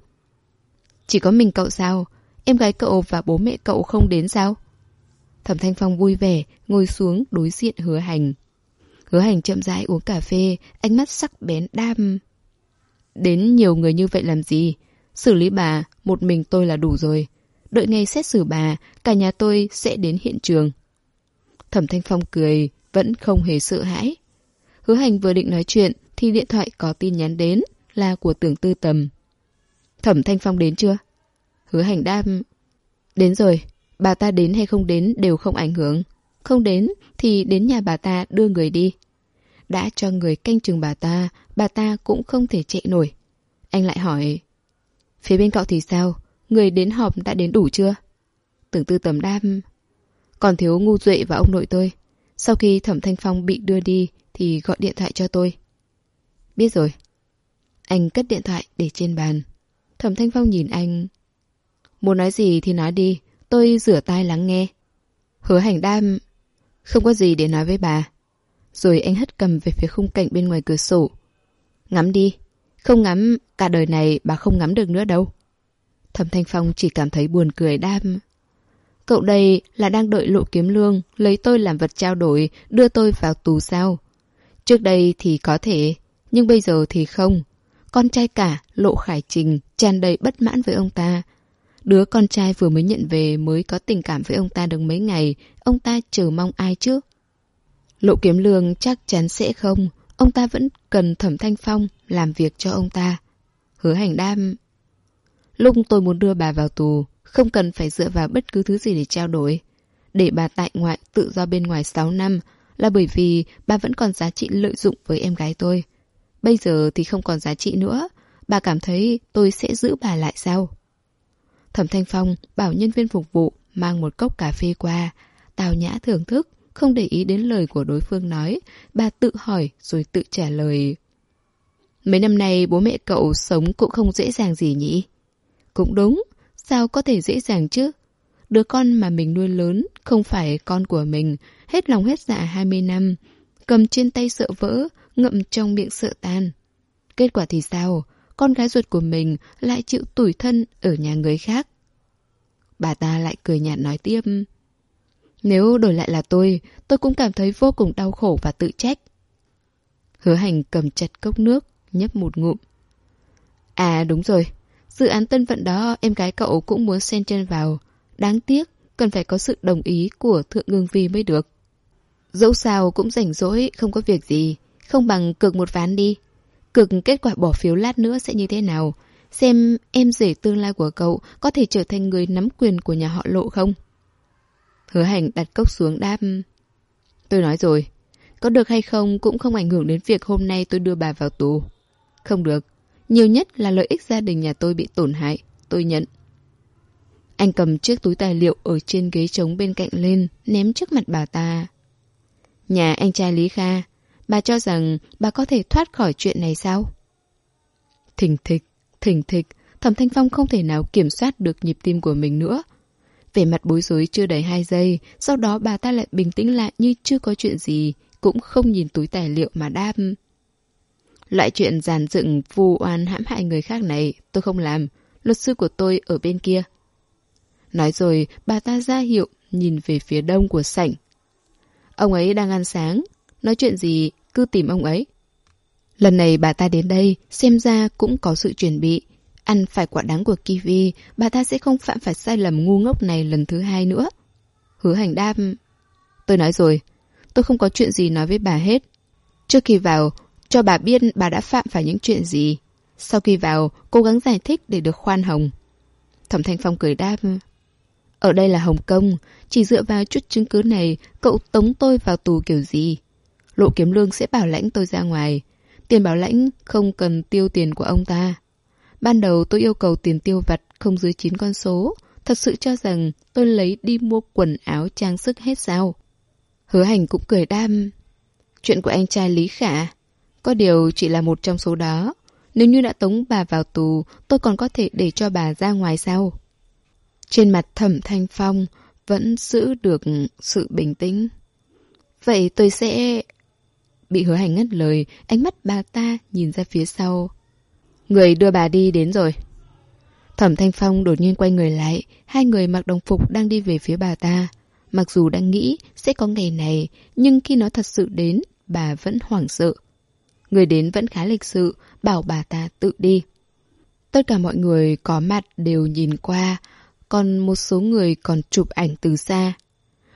Chỉ có mình cậu sao? Em gái cậu và bố mẹ cậu không đến sao? Thẩm Thanh Phong vui vẻ, ngồi xuống đối diện hứa hành. Hứa hành chậm rãi uống cà phê, ánh mắt sắc bén đam. Đến nhiều người như vậy làm gì? Xử lý bà, một mình tôi là đủ rồi. Đợi ngày xét xử bà, cả nhà tôi sẽ đến hiện trường. Thẩm Thanh Phong cười, vẫn không hề sợ hãi. Hứa hành vừa định nói chuyện thì điện thoại có tin nhắn đến là của tưởng tư tầm. Thẩm Thanh Phong đến chưa? Hứa hành đam. Đến rồi, bà ta đến hay không đến đều không ảnh hưởng. Không đến thì đến nhà bà ta đưa người đi. Đã cho người canh chừng bà ta, bà ta cũng không thể chạy nổi. Anh lại hỏi, phía bên cậu thì sao? Người đến họp đã đến đủ chưa? Tưởng tư tầm đam, còn thiếu ngu duệ và ông nội tôi. Sau khi thẩm thanh phong bị đưa đi thì gọi điện thoại cho tôi. Biết rồi. Anh cất điện thoại để trên bàn. Thẩm thanh phong nhìn anh. Muốn nói gì thì nói đi, tôi rửa tai lắng nghe. Hứa hành đam... Không có gì để nói với bà. Rồi anh hất cầm về phía khung cảnh bên ngoài cửa sổ. Ngắm đi. Không ngắm, cả đời này bà không ngắm được nữa đâu. Thẩm Thanh Phong chỉ cảm thấy buồn cười đam. Cậu đây là đang đợi lộ kiếm lương, lấy tôi làm vật trao đổi, đưa tôi vào tù sao? Trước đây thì có thể, nhưng bây giờ thì không. Con trai cả, lộ khải trình, tràn đầy bất mãn với ông ta. Đứa con trai vừa mới nhận về mới có tình cảm với ông ta được mấy ngày, ông ta chờ mong ai chứ? Lộ kiếm lương chắc chắn sẽ không, ông ta vẫn cần thẩm thanh phong làm việc cho ông ta. Hứa hành đam. Lúc tôi muốn đưa bà vào tù, không cần phải dựa vào bất cứ thứ gì để trao đổi. Để bà tại ngoại tự do bên ngoài 6 năm là bởi vì bà vẫn còn giá trị lợi dụng với em gái tôi. Bây giờ thì không còn giá trị nữa. Bà cảm thấy tôi sẽ giữ bà lại sao? Thẩm Thanh Phong bảo nhân viên phục vụ mang một cốc cà phê qua. Tào Nhã thưởng thức, không để ý đến lời của đối phương nói. Bà tự hỏi rồi tự trả lời. Mấy năm nay bố mẹ cậu sống cũng không dễ dàng gì nhỉ? Cũng đúng, sao có thể dễ dàng chứ? Đứa con mà mình nuôi lớn không phải con của mình, hết lòng hết dạ 20 năm, cầm trên tay sợ vỡ, ngậm trong miệng sợ tan. Kết quả thì sao? Con gái ruột của mình lại chịu tủi thân ở nhà người khác. Bà ta lại cười nhạt nói tiếp. Nếu đổi lại là tôi, tôi cũng cảm thấy vô cùng đau khổ và tự trách. Hứa hành cầm chặt cốc nước, nhấp một ngụm. À đúng rồi, dự án tân vận đó em gái cậu cũng muốn xen chân vào. Đáng tiếc, cần phải có sự đồng ý của Thượng Ngương Vi mới được. Dẫu sao cũng rảnh rỗi, không có việc gì, không bằng cược một ván đi. Cực kết quả bỏ phiếu lát nữa sẽ như thế nào? Xem em rể tương lai của cậu có thể trở thành người nắm quyền của nhà họ lộ không? Hứa hành đặt cốc xuống đáp. Tôi nói rồi, có được hay không cũng không ảnh hưởng đến việc hôm nay tôi đưa bà vào tù. Không được, nhiều nhất là lợi ích gia đình nhà tôi bị tổn hại, tôi nhận. Anh cầm chiếc túi tài liệu ở trên ghế trống bên cạnh lên, ném trước mặt bà ta. Nhà anh trai Lý Kha, bà cho rằng bà có thể thoát khỏi chuyện này sao? Thình thịch, thình thịch, Thẩm Thanh Phong không thể nào kiểm soát được nhịp tim của mình nữa. Về mặt bối rối chưa đầy hai giây, sau đó bà ta lại bình tĩnh lại như chưa có chuyện gì, cũng không nhìn túi tài liệu mà đáp. Loại chuyện giàn dựng vu oan hãm hại người khác này tôi không làm, luật sư của tôi ở bên kia. Nói rồi, bà ta ra hiệu, nhìn về phía đông của sảnh. Ông ấy đang ăn sáng, nói chuyện gì cứ tìm ông ấy. Lần này bà ta đến đây, xem ra cũng có sự chuẩn bị. Ăn phải quả đắng của kiwi, bà ta sẽ không phạm phải sai lầm ngu ngốc này lần thứ hai nữa. Hứa hành đam. Tôi nói rồi, tôi không có chuyện gì nói với bà hết. Trước khi vào, cho bà biết bà đã phạm phải những chuyện gì. Sau khi vào, cố gắng giải thích để được khoan hồng. Thẩm Thanh Phong cười đáp. Ở đây là Hồng Kông, chỉ dựa vào chút chứng cứ này, cậu tống tôi vào tù kiểu gì? Lộ kiếm lương sẽ bảo lãnh tôi ra ngoài. Tiền bảo lãnh không cần tiêu tiền của ông ta. Ban đầu tôi yêu cầu tiền tiêu vặt không dưới 9 con số. Thật sự cho rằng tôi lấy đi mua quần áo trang sức hết sao. Hứa hành cũng cười đam. Chuyện của anh trai Lý Khả. Có điều chỉ là một trong số đó. Nếu như đã tống bà vào tù, tôi còn có thể để cho bà ra ngoài sao? Trên mặt thẩm thanh phong vẫn giữ được sự bình tĩnh. Vậy tôi sẽ... Bị hứa hành ngắt lời, ánh mắt bà ta nhìn ra phía sau. Người đưa bà đi đến rồi. Thẩm Thanh Phong đột nhiên quay người lại, hai người mặc đồng phục đang đi về phía bà ta. Mặc dù đang nghĩ sẽ có ngày này, nhưng khi nó thật sự đến, bà vẫn hoảng sợ. Người đến vẫn khá lịch sự, bảo bà ta tự đi. Tất cả mọi người có mặt đều nhìn qua, còn một số người còn chụp ảnh từ xa.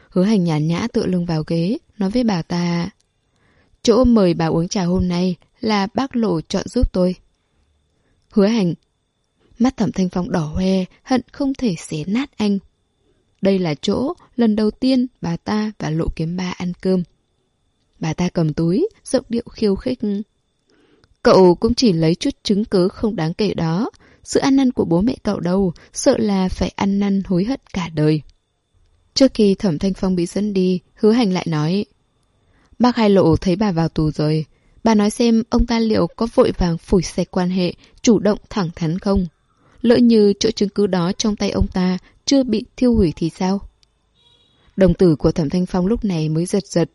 Hứa hành nhàn nhã tựa lưng vào ghế, nói với bà ta. Chỗ mời bà uống trà hôm nay là bác lộ chọn giúp tôi. Hứa hành. Mắt thẩm thanh phong đỏ hoe, hận không thể xé nát anh. đây là chỗ lần đầu tiên bà ta và lộ kiếm ba ăn cơm. Bà ta cầm túi, giọng điệu khiêu khích. Cậu cũng chỉ lấy chút chứng cứ không đáng kể đó. Sự ăn năn của bố mẹ cậu đâu, sợ là phải ăn năn hối hận cả đời. Trước khi Thẩm Thanh Phong bị dẫn đi, hứa hành lại nói. Bác Hai Lộ thấy bà vào tù rồi. Bà nói xem ông ta liệu có vội vàng phủi sạch quan hệ, chủ động thẳng thắn không? Lỡ như chỗ chứng cứ đó trong tay ông ta chưa bị thiêu hủy thì sao? Đồng tử của Thẩm Thanh Phong lúc này mới giật giật.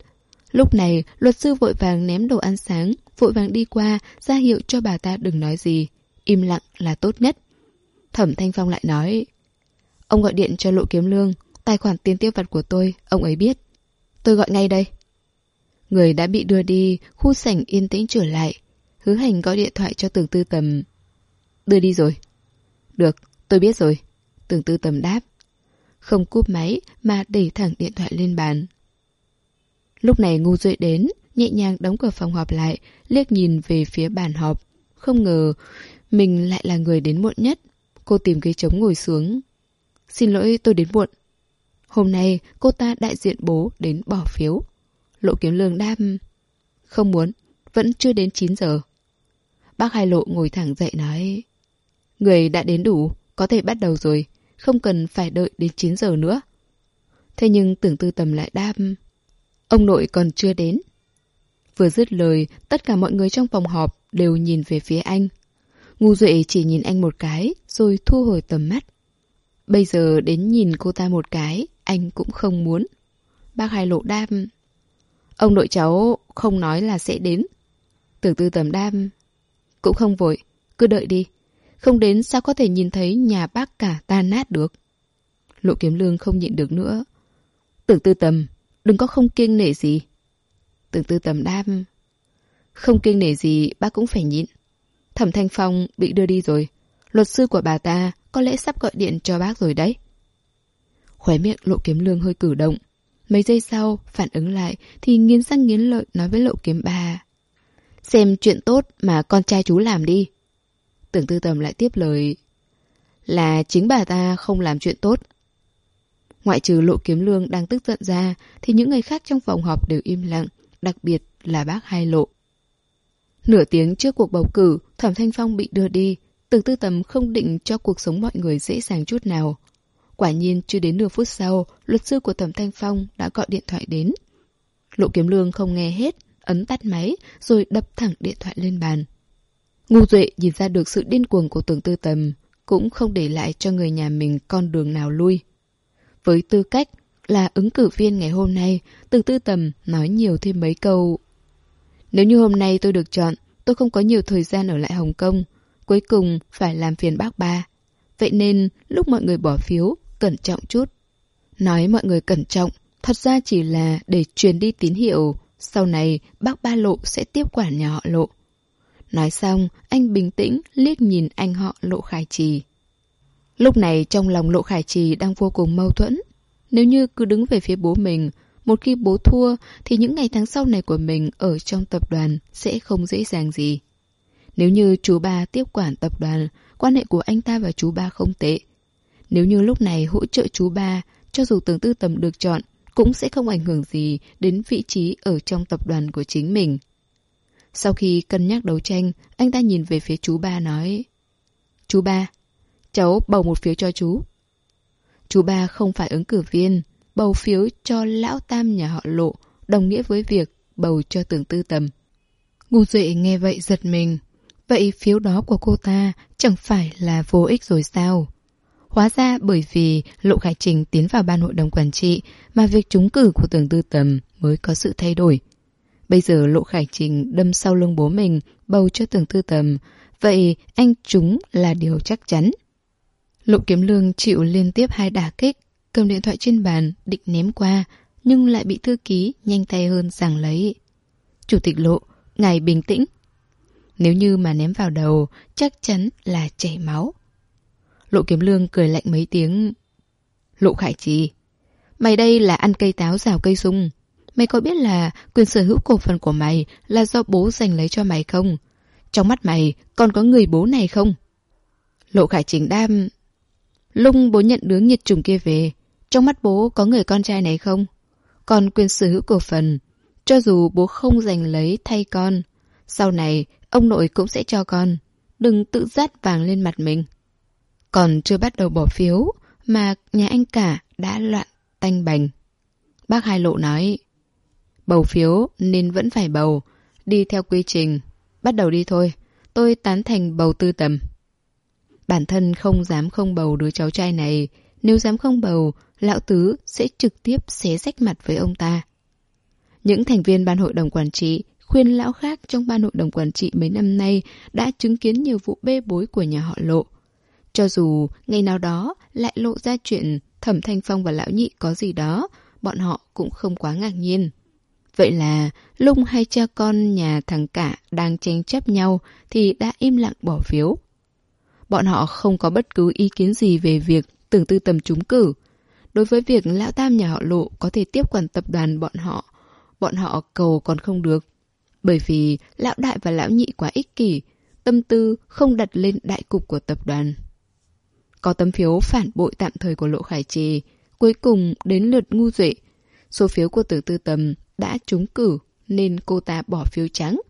Lúc này, luật sư vội vàng ném đồ ăn sáng, vội vàng đi qua, ra hiệu cho bà ta đừng nói gì. Im lặng là tốt nhất. Thẩm Thanh Phong lại nói, Ông gọi điện cho Lộ Kiếm Lương, tài khoản tiền tiêu vặt của tôi, ông ấy biết. Tôi gọi ngay đây. Người đã bị đưa đi, khu sảnh yên tĩnh trở lại. Hứa hành gọi điện thoại cho tưởng tư tầm. Đưa đi rồi. Được, tôi biết rồi. Tưởng tư tầm đáp. Không cúp máy mà đẩy thẳng điện thoại lên bàn. Lúc này ngu duệ đến, nhẹ nhàng đóng cửa phòng họp lại, liếc nhìn về phía bàn họp. Không ngờ mình lại là người đến muộn nhất. Cô tìm ghế trống ngồi xuống. Xin lỗi tôi đến muộn. Hôm nay cô ta đại diện bố đến bỏ phiếu. Lộ kiếm lương đáp Không muốn, vẫn chưa đến 9 giờ. Bác Hai Lộ ngồi thẳng dậy nói Người đã đến đủ, có thể bắt đầu rồi, không cần phải đợi đến 9 giờ nữa. Thế nhưng tưởng tư tầm lại đáp Ông nội còn chưa đến. Vừa dứt lời, tất cả mọi người trong phòng họp đều nhìn về phía anh. Ngu Duệ chỉ nhìn anh một cái, rồi thu hồi tầm mắt. Bây giờ đến nhìn cô ta một cái, anh cũng không muốn. Bác Hai Lộ đam Ông nội cháu không nói là sẽ đến. Tưởng tư tầm đam. Cũng không vội, cứ đợi đi. Không đến sao có thể nhìn thấy nhà bác cả tan nát được. Lộ kiếm lương không nhịn được nữa. Tưởng tư tầm, đừng có không kiêng nể gì. Tưởng tư tầm đam. Không kiêng nể gì bác cũng phải nhịn. Thẩm Thanh Phong bị đưa đi rồi. Luật sư của bà ta có lẽ sắp gọi điện cho bác rồi đấy. Khóe miệng lộ kiếm lương hơi cử động. Mấy giây sau, phản ứng lại thì nghiến răng nghiến lợi nói với lộ kiếm bà. Xem chuyện tốt mà con trai chú làm đi. Tưởng tư tầm lại tiếp lời. Là chính bà ta không làm chuyện tốt. Ngoại trừ lộ kiếm lương đang tức giận ra thì những người khác trong phòng họp đều im lặng, đặc biệt là bác hai lộ. Nửa tiếng trước cuộc bầu cử, Thẩm Thanh Phong bị đưa đi. Tưởng tư tầm không định cho cuộc sống mọi người dễ dàng chút nào. Quả nhiên chưa đến nửa phút sau, luật sư của Thẩm Thanh Phong đã gọi điện thoại đến. Lộ Kiếm Lương không nghe hết, ấn tắt máy, rồi đập thẳng điện thoại lên bàn. Ngu Duệ nhìn ra được sự điên cuồng của tưởng tư tầm, cũng không để lại cho người nhà mình con đường nào lui. Với tư cách là ứng cử viên ngày hôm nay, tưởng tư tầm nói nhiều thêm mấy câu. Nếu như hôm nay tôi được chọn, tôi không có nhiều thời gian ở lại Hồng Kông, cuối cùng phải làm phiền bác ba. Vậy nên, lúc mọi người bỏ phiếu, cẩn trọng chút. Nói mọi người cẩn trọng, thật ra chỉ là để truyền đi tín hiệu, sau này bác ba lộ sẽ tiếp quản nhà họ lộ. Nói xong, anh bình tĩnh liếc nhìn anh họ lộ khải trì. Lúc này trong lòng lộ khải trì đang vô cùng mâu thuẫn. Nếu như cứ đứng về phía bố mình, một khi bố thua thì những ngày tháng sau này của mình ở trong tập đoàn sẽ không dễ dàng gì. Nếu như chú ba tiếp quản tập đoàn, quan hệ của anh ta và chú ba không tệ. Nếu như lúc này hỗ trợ chú ba, cho dù tướng tư tầm được chọn, cũng sẽ không ảnh hưởng gì đến vị trí ở trong tập đoàn của chính mình. Sau khi cân nhắc đấu tranh, anh ta nhìn về phía chú ba nói Chú ba, cháu bầu một phiếu cho chú. Chú ba không phải ứng cử viên, bầu phiếu cho lão tam nhà họ lộ, đồng nghĩa với việc bầu cho tưởng tư tầm. Ngu Duệ nghe vậy giật mình. Vậy phiếu đó của cô ta chẳng phải là vô ích rồi sao? Hóa ra bởi vì Lộ Khải Trình tiến vào ban hội đồng quản trị mà việc trúng cử của tưởng tư tầm mới có sự thay đổi. Bây giờ Lộ Khải Trình đâm sau lưng bố mình bầu cho tưởng tư tầm, vậy anh trúng là điều chắc chắn. Lộ Kiếm Lương chịu liên tiếp hai đả kích, cầm điện thoại trên bàn định ném qua, nhưng lại bị thư ký nhanh tay hơn giằng lấy. Chủ tịch Lộ, ngài bình tĩnh. Nếu như mà ném vào đầu, chắc chắn là chảy máu. Lộ kiếm lương cười lạnh mấy tiếng. Lộ khải trì. Mày đây là ăn cây táo rào cây sung. Mày có biết là quyền sở hữu cổ phần của mày là do bố giành lấy cho mày không? Trong mắt mày còn có người bố này không? Lộ khải trình đam... Lung bố nhận đứa nhiệt trùng kia về. Trong mắt bố có người con trai này không? Còn quyền sở hữu cổ phần. Cho dù bố không giành lấy thay con, sau này ông nội cũng sẽ cho con. Đừng tự dắt vàng lên mặt mình. Còn chưa bắt đầu bỏ phiếu, mà nhà anh cả đã loạn tanh bành. Bác Hai Lộ nói, bầu phiếu nên vẫn phải bầu, đi theo quy trình. Bắt đầu đi thôi, tôi tán thành bầu tư tầm. Bản thân không dám không bầu đứa cháu trai này, nếu dám không bầu, lão tứ sẽ trực tiếp xé rách mặt với ông ta. Những thành viên ban hội đồng quản trị khuyên lão khác trong ban hội đồng quản trị mấy năm nay đã chứng kiến nhiều vụ bê bối của nhà họ lộ. Cho dù ngày nào đó lại lộ ra chuyện Thẩm Thanh Phong và Lão Nhị có gì đó, bọn họ cũng không quá ngạc nhiên. Vậy là lúc hai cha con nhà thằng cả đang tranh chấp nhau thì đã im lặng bỏ phiếu. Bọn họ không có bất cứ ý kiến gì về việc tưởng tư tầm trúng cử. Đối với việc lão tam nhà họ lộ có thể tiếp quản tập đoàn bọn họ, bọn họ cầu còn không được. Bởi vì lão đại và lão nhị quá ích kỷ, tâm tư không đặt lên đại cục của tập đoàn. Có tấm phiếu phản bội tạm thời của Lộ Khải Trì, cuối cùng đến lượt ngu duệ. Số phiếu của tử tư tầm đã trúng cử nên cô ta bỏ phiếu trắng.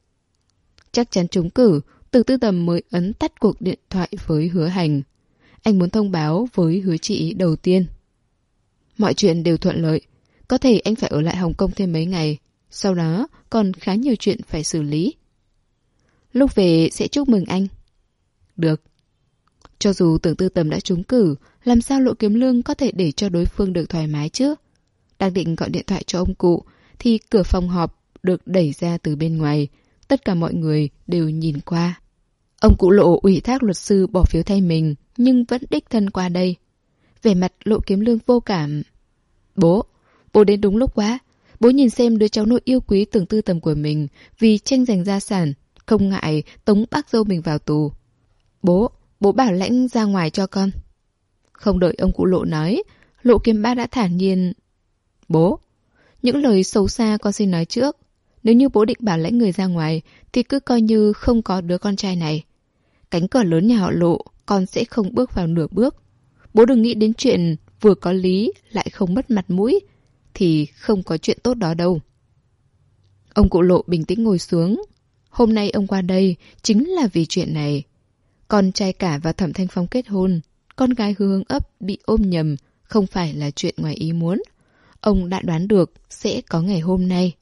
Chắc chắn trúng cử, tử tư tầm mới ấn tắt cuộc điện thoại với hứa hành. Anh muốn thông báo với hứa chị đầu tiên. Mọi chuyện đều thuận lợi. Có thể anh phải ở lại Hồng Kông thêm mấy ngày. Sau đó còn khá nhiều chuyện phải xử lý. Lúc về sẽ chúc mừng anh. Được. Cho dù tưởng tư tầm đã trúng cử, làm sao lộ kiếm lương có thể để cho đối phương được thoải mái chứ? Đang định gọi điện thoại cho ông cụ, thì cửa phòng họp được đẩy ra từ bên ngoài. Tất cả mọi người đều nhìn qua. Ông cụ lộ ủy thác luật sư bỏ phiếu thay mình, nhưng vẫn đích thân qua đây. Về mặt lộ kiếm lương vô cảm. Bố, bố đến đúng lúc quá. Bố nhìn xem đứa cháu nội yêu quý tưởng tư tầm của mình vì tranh giành gia sản, không ngại tống bác dâu mình vào tù. Bố, bố bảo lãnh ra ngoài cho con. Không đợi ông cụ lộ nói, lộ kiếm ba đã thản nhiên. Bố, những lời xấu xa con xin nói trước. Nếu như bố định bảo lãnh người ra ngoài, thì cứ coi như không có đứa con trai này. Cánh cửa lớn nhà họ lộ, con sẽ không bước vào nửa bước. Bố đừng nghĩ đến chuyện vừa có lý lại không mất mặt mũi, thì không có chuyện tốt đó đâu. Ông cụ lộ bình tĩnh ngồi xuống. Hôm nay ông qua đây chính là vì chuyện này. Con trai cả và thẩm thanh phong kết hôn, con gái hương ấp bị ôm nhầm, không phải là chuyện ngoài ý muốn. Ông đã đoán được sẽ có ngày hôm nay.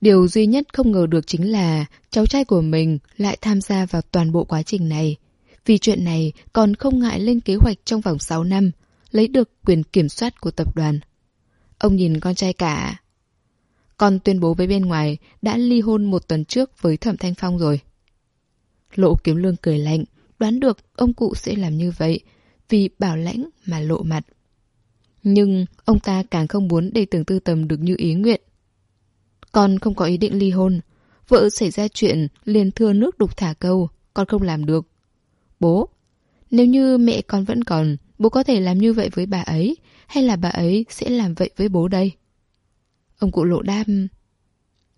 Điều duy nhất không ngờ được chính là cháu trai của mình lại tham gia vào toàn bộ quá trình này. Vì chuyện này còn không ngại lên kế hoạch trong vòng 6 năm, lấy được quyền kiểm soát của tập đoàn. Ông nhìn con trai cả. Con tuyên bố với bên ngoài đã ly hôn một tuần trước với Thẩm Thanh Phong rồi. Lộ kiếm lương cười lạnh, đoán được ông cụ sẽ làm như vậy, vì bảo lãnh mà lộ mặt. Nhưng ông ta càng không muốn để tưởng tư tầm được như ý nguyện. Con không có ý định ly hôn. Vợ xảy ra chuyện liền thưa nước đục thả câu, con không làm được. Bố, nếu như mẹ con vẫn còn, bố có thể làm như vậy với bà ấy, hay là bà ấy sẽ làm vậy với bố đây? Ông cụ lộ đam.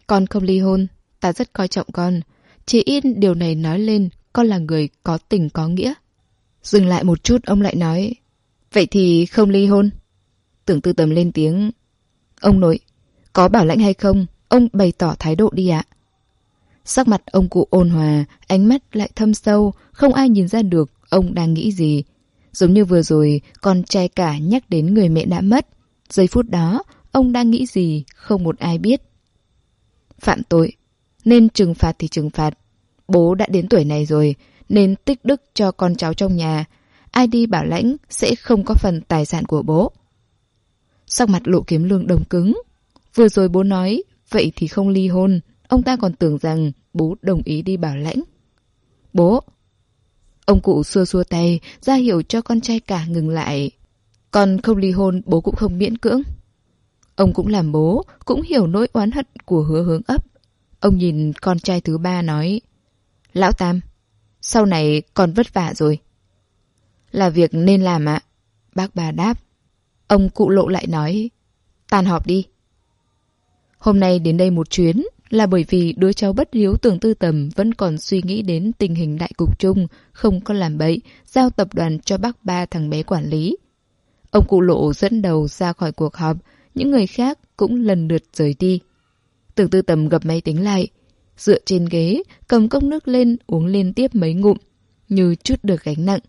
Con không ly hôn, ta rất coi trọng con. Chỉ in điều này nói lên, con là người có tình có nghĩa. Dừng lại một chút ông lại nói, vậy thì không ly hôn. Tưởng tư tầm lên tiếng, ông nội, có bảo lãnh hay không, ông bày tỏ thái độ đi ạ. Sắc mặt ông cụ ôn hòa, ánh mắt lại thâm sâu, không ai nhìn ra được ông đang nghĩ gì. Giống như vừa rồi, con trai cả nhắc đến người mẹ đã mất. Giây phút đó, ông đang nghĩ gì, không một ai biết. Phạm tội, nên trừng phạt thì trừng phạt. Bố đã đến tuổi này rồi, nên tích đức cho con cháu trong nhà. Ai đi bảo lãnh sẽ không có phần tài sản của bố. Sắc mặt lộ kiếm lương đồng cứng. Vừa rồi bố nói, vậy thì không ly hôn. Ông ta còn tưởng rằng bố đồng ý đi bảo lãnh. Bố! Ông cụ xua xua tay, ra hiệu cho con trai cả ngừng lại. Con không ly hôn, bố cũng không miễn cưỡng. Ông cũng làm bố, cũng hiểu nỗi oán hận của hứa hướng ấp. Ông nhìn con trai thứ ba nói, Lão Tam, sau này con vất vả rồi. Là việc nên làm ạ. Bác bà đáp. Ông cụ lộ lại nói, tan họp đi. Hôm nay đến đây một chuyến là bởi vì đứa cháu bất hiếu tưởng tư tầm vẫn còn suy nghĩ đến tình hình đại cục chung, không có làm bậy, giao tập đoàn cho bác ba thằng bé quản lý. Ông cụ lộ dẫn đầu ra khỏi cuộc họp, những người khác cũng lần lượt rời đi. Tưởng tư tầm gập máy tính lại, dựa trên ghế, cầm cốc nước lên uống liên tiếp mấy ngụm, như chút được gánh nặng.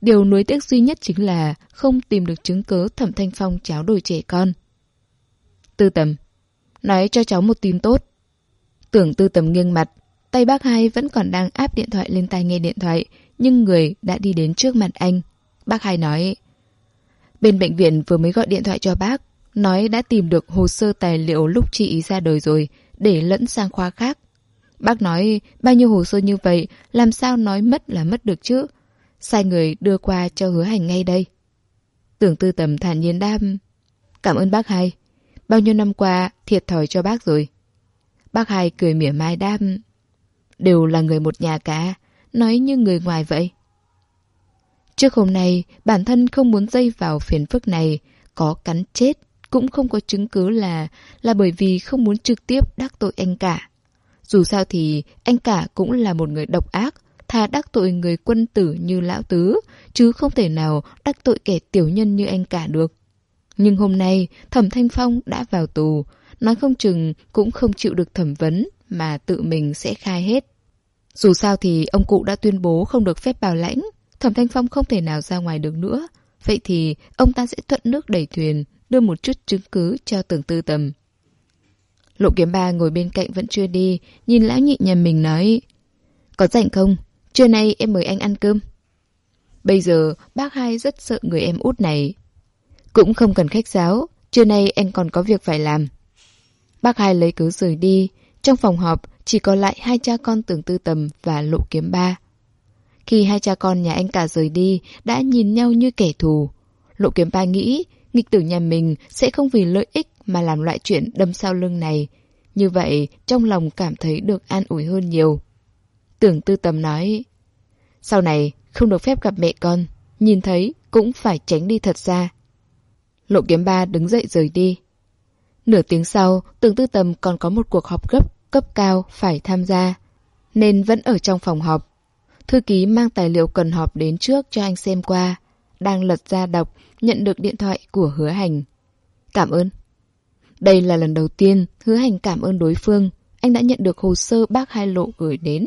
Điều nuối tiếc duy nhất chính là không tìm được chứng cớ thẩm thanh phong cháo đổi trẻ con. Tư tầm, nói cho cháu một tin tốt. Tưởng tư tầm nghiêng mặt, tay bác hai vẫn còn đang áp điện thoại lên tai nghe điện thoại, nhưng người đã đi đến trước mặt anh. Bác hai nói, bên bệnh viện vừa mới gọi điện thoại cho bác, nói đã tìm được hồ sơ tài liệu lúc chị ý ra đời rồi, để lẫn sang khoa khác. Bác nói bao nhiêu hồ sơ như vậy, làm sao nói mất là mất được chứ? Sai người đưa qua cho hứa hành ngay đây. Tưởng tư tầm thản nhiên đam. Cảm ơn bác hai. Bao nhiêu năm qua thiệt thòi cho bác rồi. Bác hai cười mỉa mai đam. Đều là người một nhà cả, nói như người ngoài vậy. Trước hôm nay, bản thân không muốn dây vào phiền phức này, có cắn chết, cũng không có chứng cứ là là bởi vì không muốn trực tiếp đắc tội anh cả. Dù sao thì anh cả cũng là một người độc ác, thà đắc tội người quân tử như lão tứ, chứ không thể nào đắc tội kẻ tiểu nhân như anh cả được. Nhưng hôm nay, Thẩm Thanh Phong đã vào tù, nói không chừng cũng không chịu được thẩm vấn mà tự mình sẽ khai hết. Dù sao thì ông cụ đã tuyên bố không được phép bảo lãnh, Thẩm Thanh Phong không thể nào ra ngoài được nữa. Vậy thì ông ta sẽ thuận nước đẩy thuyền, đưa một chút chứng cứ cho tưởng tư tầm. Lộ kiếm ba ngồi bên cạnh vẫn chưa đi, nhìn lão nhị nhà mình nói Có rảnh không? Trưa nay em mời anh ăn cơm. Bây giờ bác hai rất sợ người em út này. Cũng không cần khách giáo, trưa nay anh còn có việc phải làm. Bác hai lấy cớ rời đi, trong phòng họp chỉ còn lại hai cha con tưởng tư tầm và lộ kiếm ba. Khi hai cha con nhà anh cả rời đi, đã nhìn nhau như kẻ thù. Lộ kiếm ba nghĩ, nghịch tử nhà mình sẽ không vì lợi ích mà làm loại chuyện đâm sau lưng này. Như vậy, trong lòng cảm thấy được an ủi hơn nhiều. Tưởng tư tầm nói, sau này không được phép gặp mẹ con, nhìn thấy cũng phải tránh đi thật xa. Lộ kiếm ba đứng dậy rời đi. Nửa tiếng sau, tưởng tư tầm còn có một cuộc họp gấp, cấp cao phải tham gia, nên vẫn ở trong phòng họp. Thư ký mang tài liệu cần họp đến trước cho anh xem qua, đang lật ra đọc, nhận được điện thoại của hứa hành. Cảm ơn. Đây là lần đầu tiên hứa hành cảm ơn đối phương. Anh đã nhận được hồ sơ bác hai lộ gửi đến.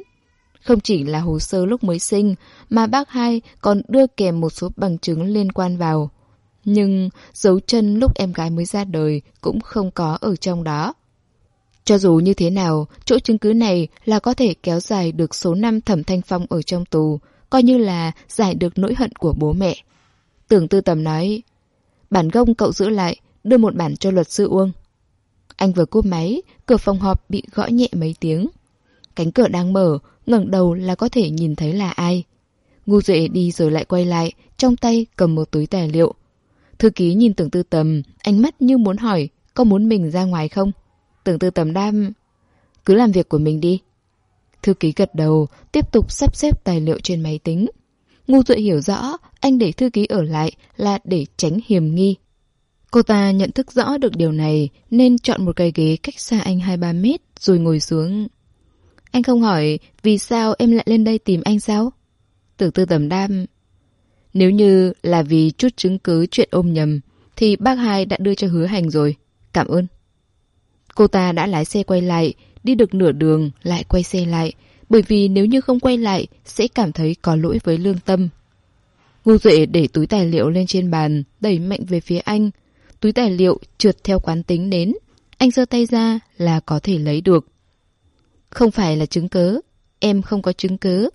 Không chỉ là hồ sơ lúc mới sinh, mà bác hai còn đưa kèm một số bằng chứng liên quan vào. Nhưng dấu chân lúc em gái mới ra đời cũng không có ở trong đó. Cho dù như thế nào, chỗ chứng cứ này là có thể kéo dài được số năm thẩm thanh phong ở trong tù, coi như là giải được nỗi hận của bố mẹ. Tưởng tư tầm nói, bản gông cậu giữ lại, đưa một bản cho luật sư Uông. Anh vừa cúp máy, cửa phòng họp bị gõ nhẹ mấy tiếng. Cánh cửa đang mở, ngẩng đầu là có thể nhìn thấy là ai. Ngu Duệ đi rồi lại quay lại, trong tay cầm một túi tài liệu. Thư ký nhìn tưởng tư tầm, ánh mắt như muốn hỏi, có muốn mình ra ngoài không? Tưởng tư tầm đam... Cứ làm việc của mình đi. Thư ký gật đầu, tiếp tục sắp xếp tài liệu trên máy tính. Ngu Duệ hiểu rõ, anh để thư ký ở lại là để tránh hiểm nghi. Cô ta nhận thức rõ được điều này nên chọn một cái ghế cách xa anh 2-3 mét rồi ngồi xuống. Anh không hỏi vì sao em lại lên đây tìm anh sao? Tưởng tư tầm đam. Nếu như là vì chút chứng cứ chuyện ôm nhầm thì bác hai đã đưa cho hứa hành rồi. Cảm ơn. Cô ta đã lái xe quay lại, đi được nửa đường lại quay xe lại, bởi vì nếu như không quay lại sẽ cảm thấy có lỗi với lương tâm. Ngu Duệ để túi tài liệu lên trên bàn, đẩy mạnh về phía anh. Túi tài liệu trượt theo quán tính đến. Anh giơ tay ra là có thể lấy được. Không phải là chứng cớ, em không có chứng cớ,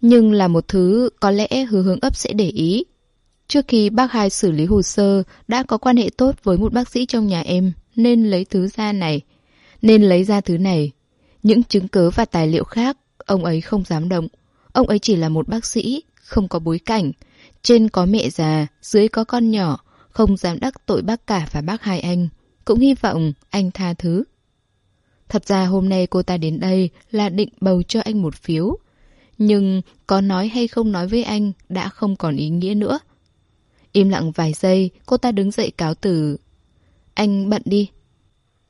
nhưng là một thứ có lẽ hứa hướng ấp sẽ để ý. Trước khi bác hai xử lý hồ sơ, đã có quan hệ tốt với một bác sĩ trong nhà em, nên lấy thứ ra này. Nên lấy ra thứ này. Những chứng cớ và tài liệu khác, ông ấy không dám động. Ông ấy chỉ là một bác sĩ, không có bối cảnh. Trên có mẹ già, dưới có con nhỏ, không dám đắc tội bác cả và bác hai anh. Cũng hy vọng anh tha thứ. Thật ra hôm nay cô ta đến đây là định bầu cho anh một phiếu. Nhưng có nói hay không nói với anh đã không còn ý nghĩa nữa. Im lặng vài giây, cô ta đứng dậy cáo từ. Anh bận đi.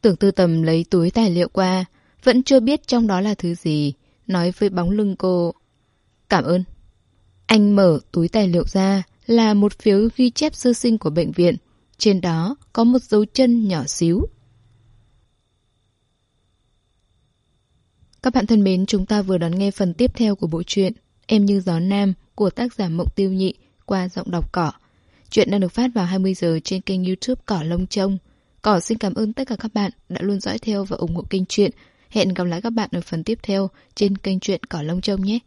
Tưởng tư tầm lấy túi tài liệu qua, vẫn chưa biết trong đó là thứ gì. Nói với bóng lưng cô. Cảm ơn. Anh mở túi tài liệu ra, là một phiếu ghi chép sơ sinh của bệnh viện. Trên đó có một dấu chân nhỏ xíu. Các bạn thân mến, chúng ta vừa đón nghe phần tiếp theo của bộ truyện Em như gió nam của tác giả Mộng Tiêu Nhị qua giọng đọc cỏ. Chuyện đang được phát vào 20 giờ trên kênh youtube Cỏ Lông Trông. Cỏ xin cảm ơn tất cả các bạn đã luôn dõi theo và ủng hộ kênh truyện. Hẹn gặp lại các bạn ở phần tiếp theo trên kênh truyện Cỏ Lông Trông nhé.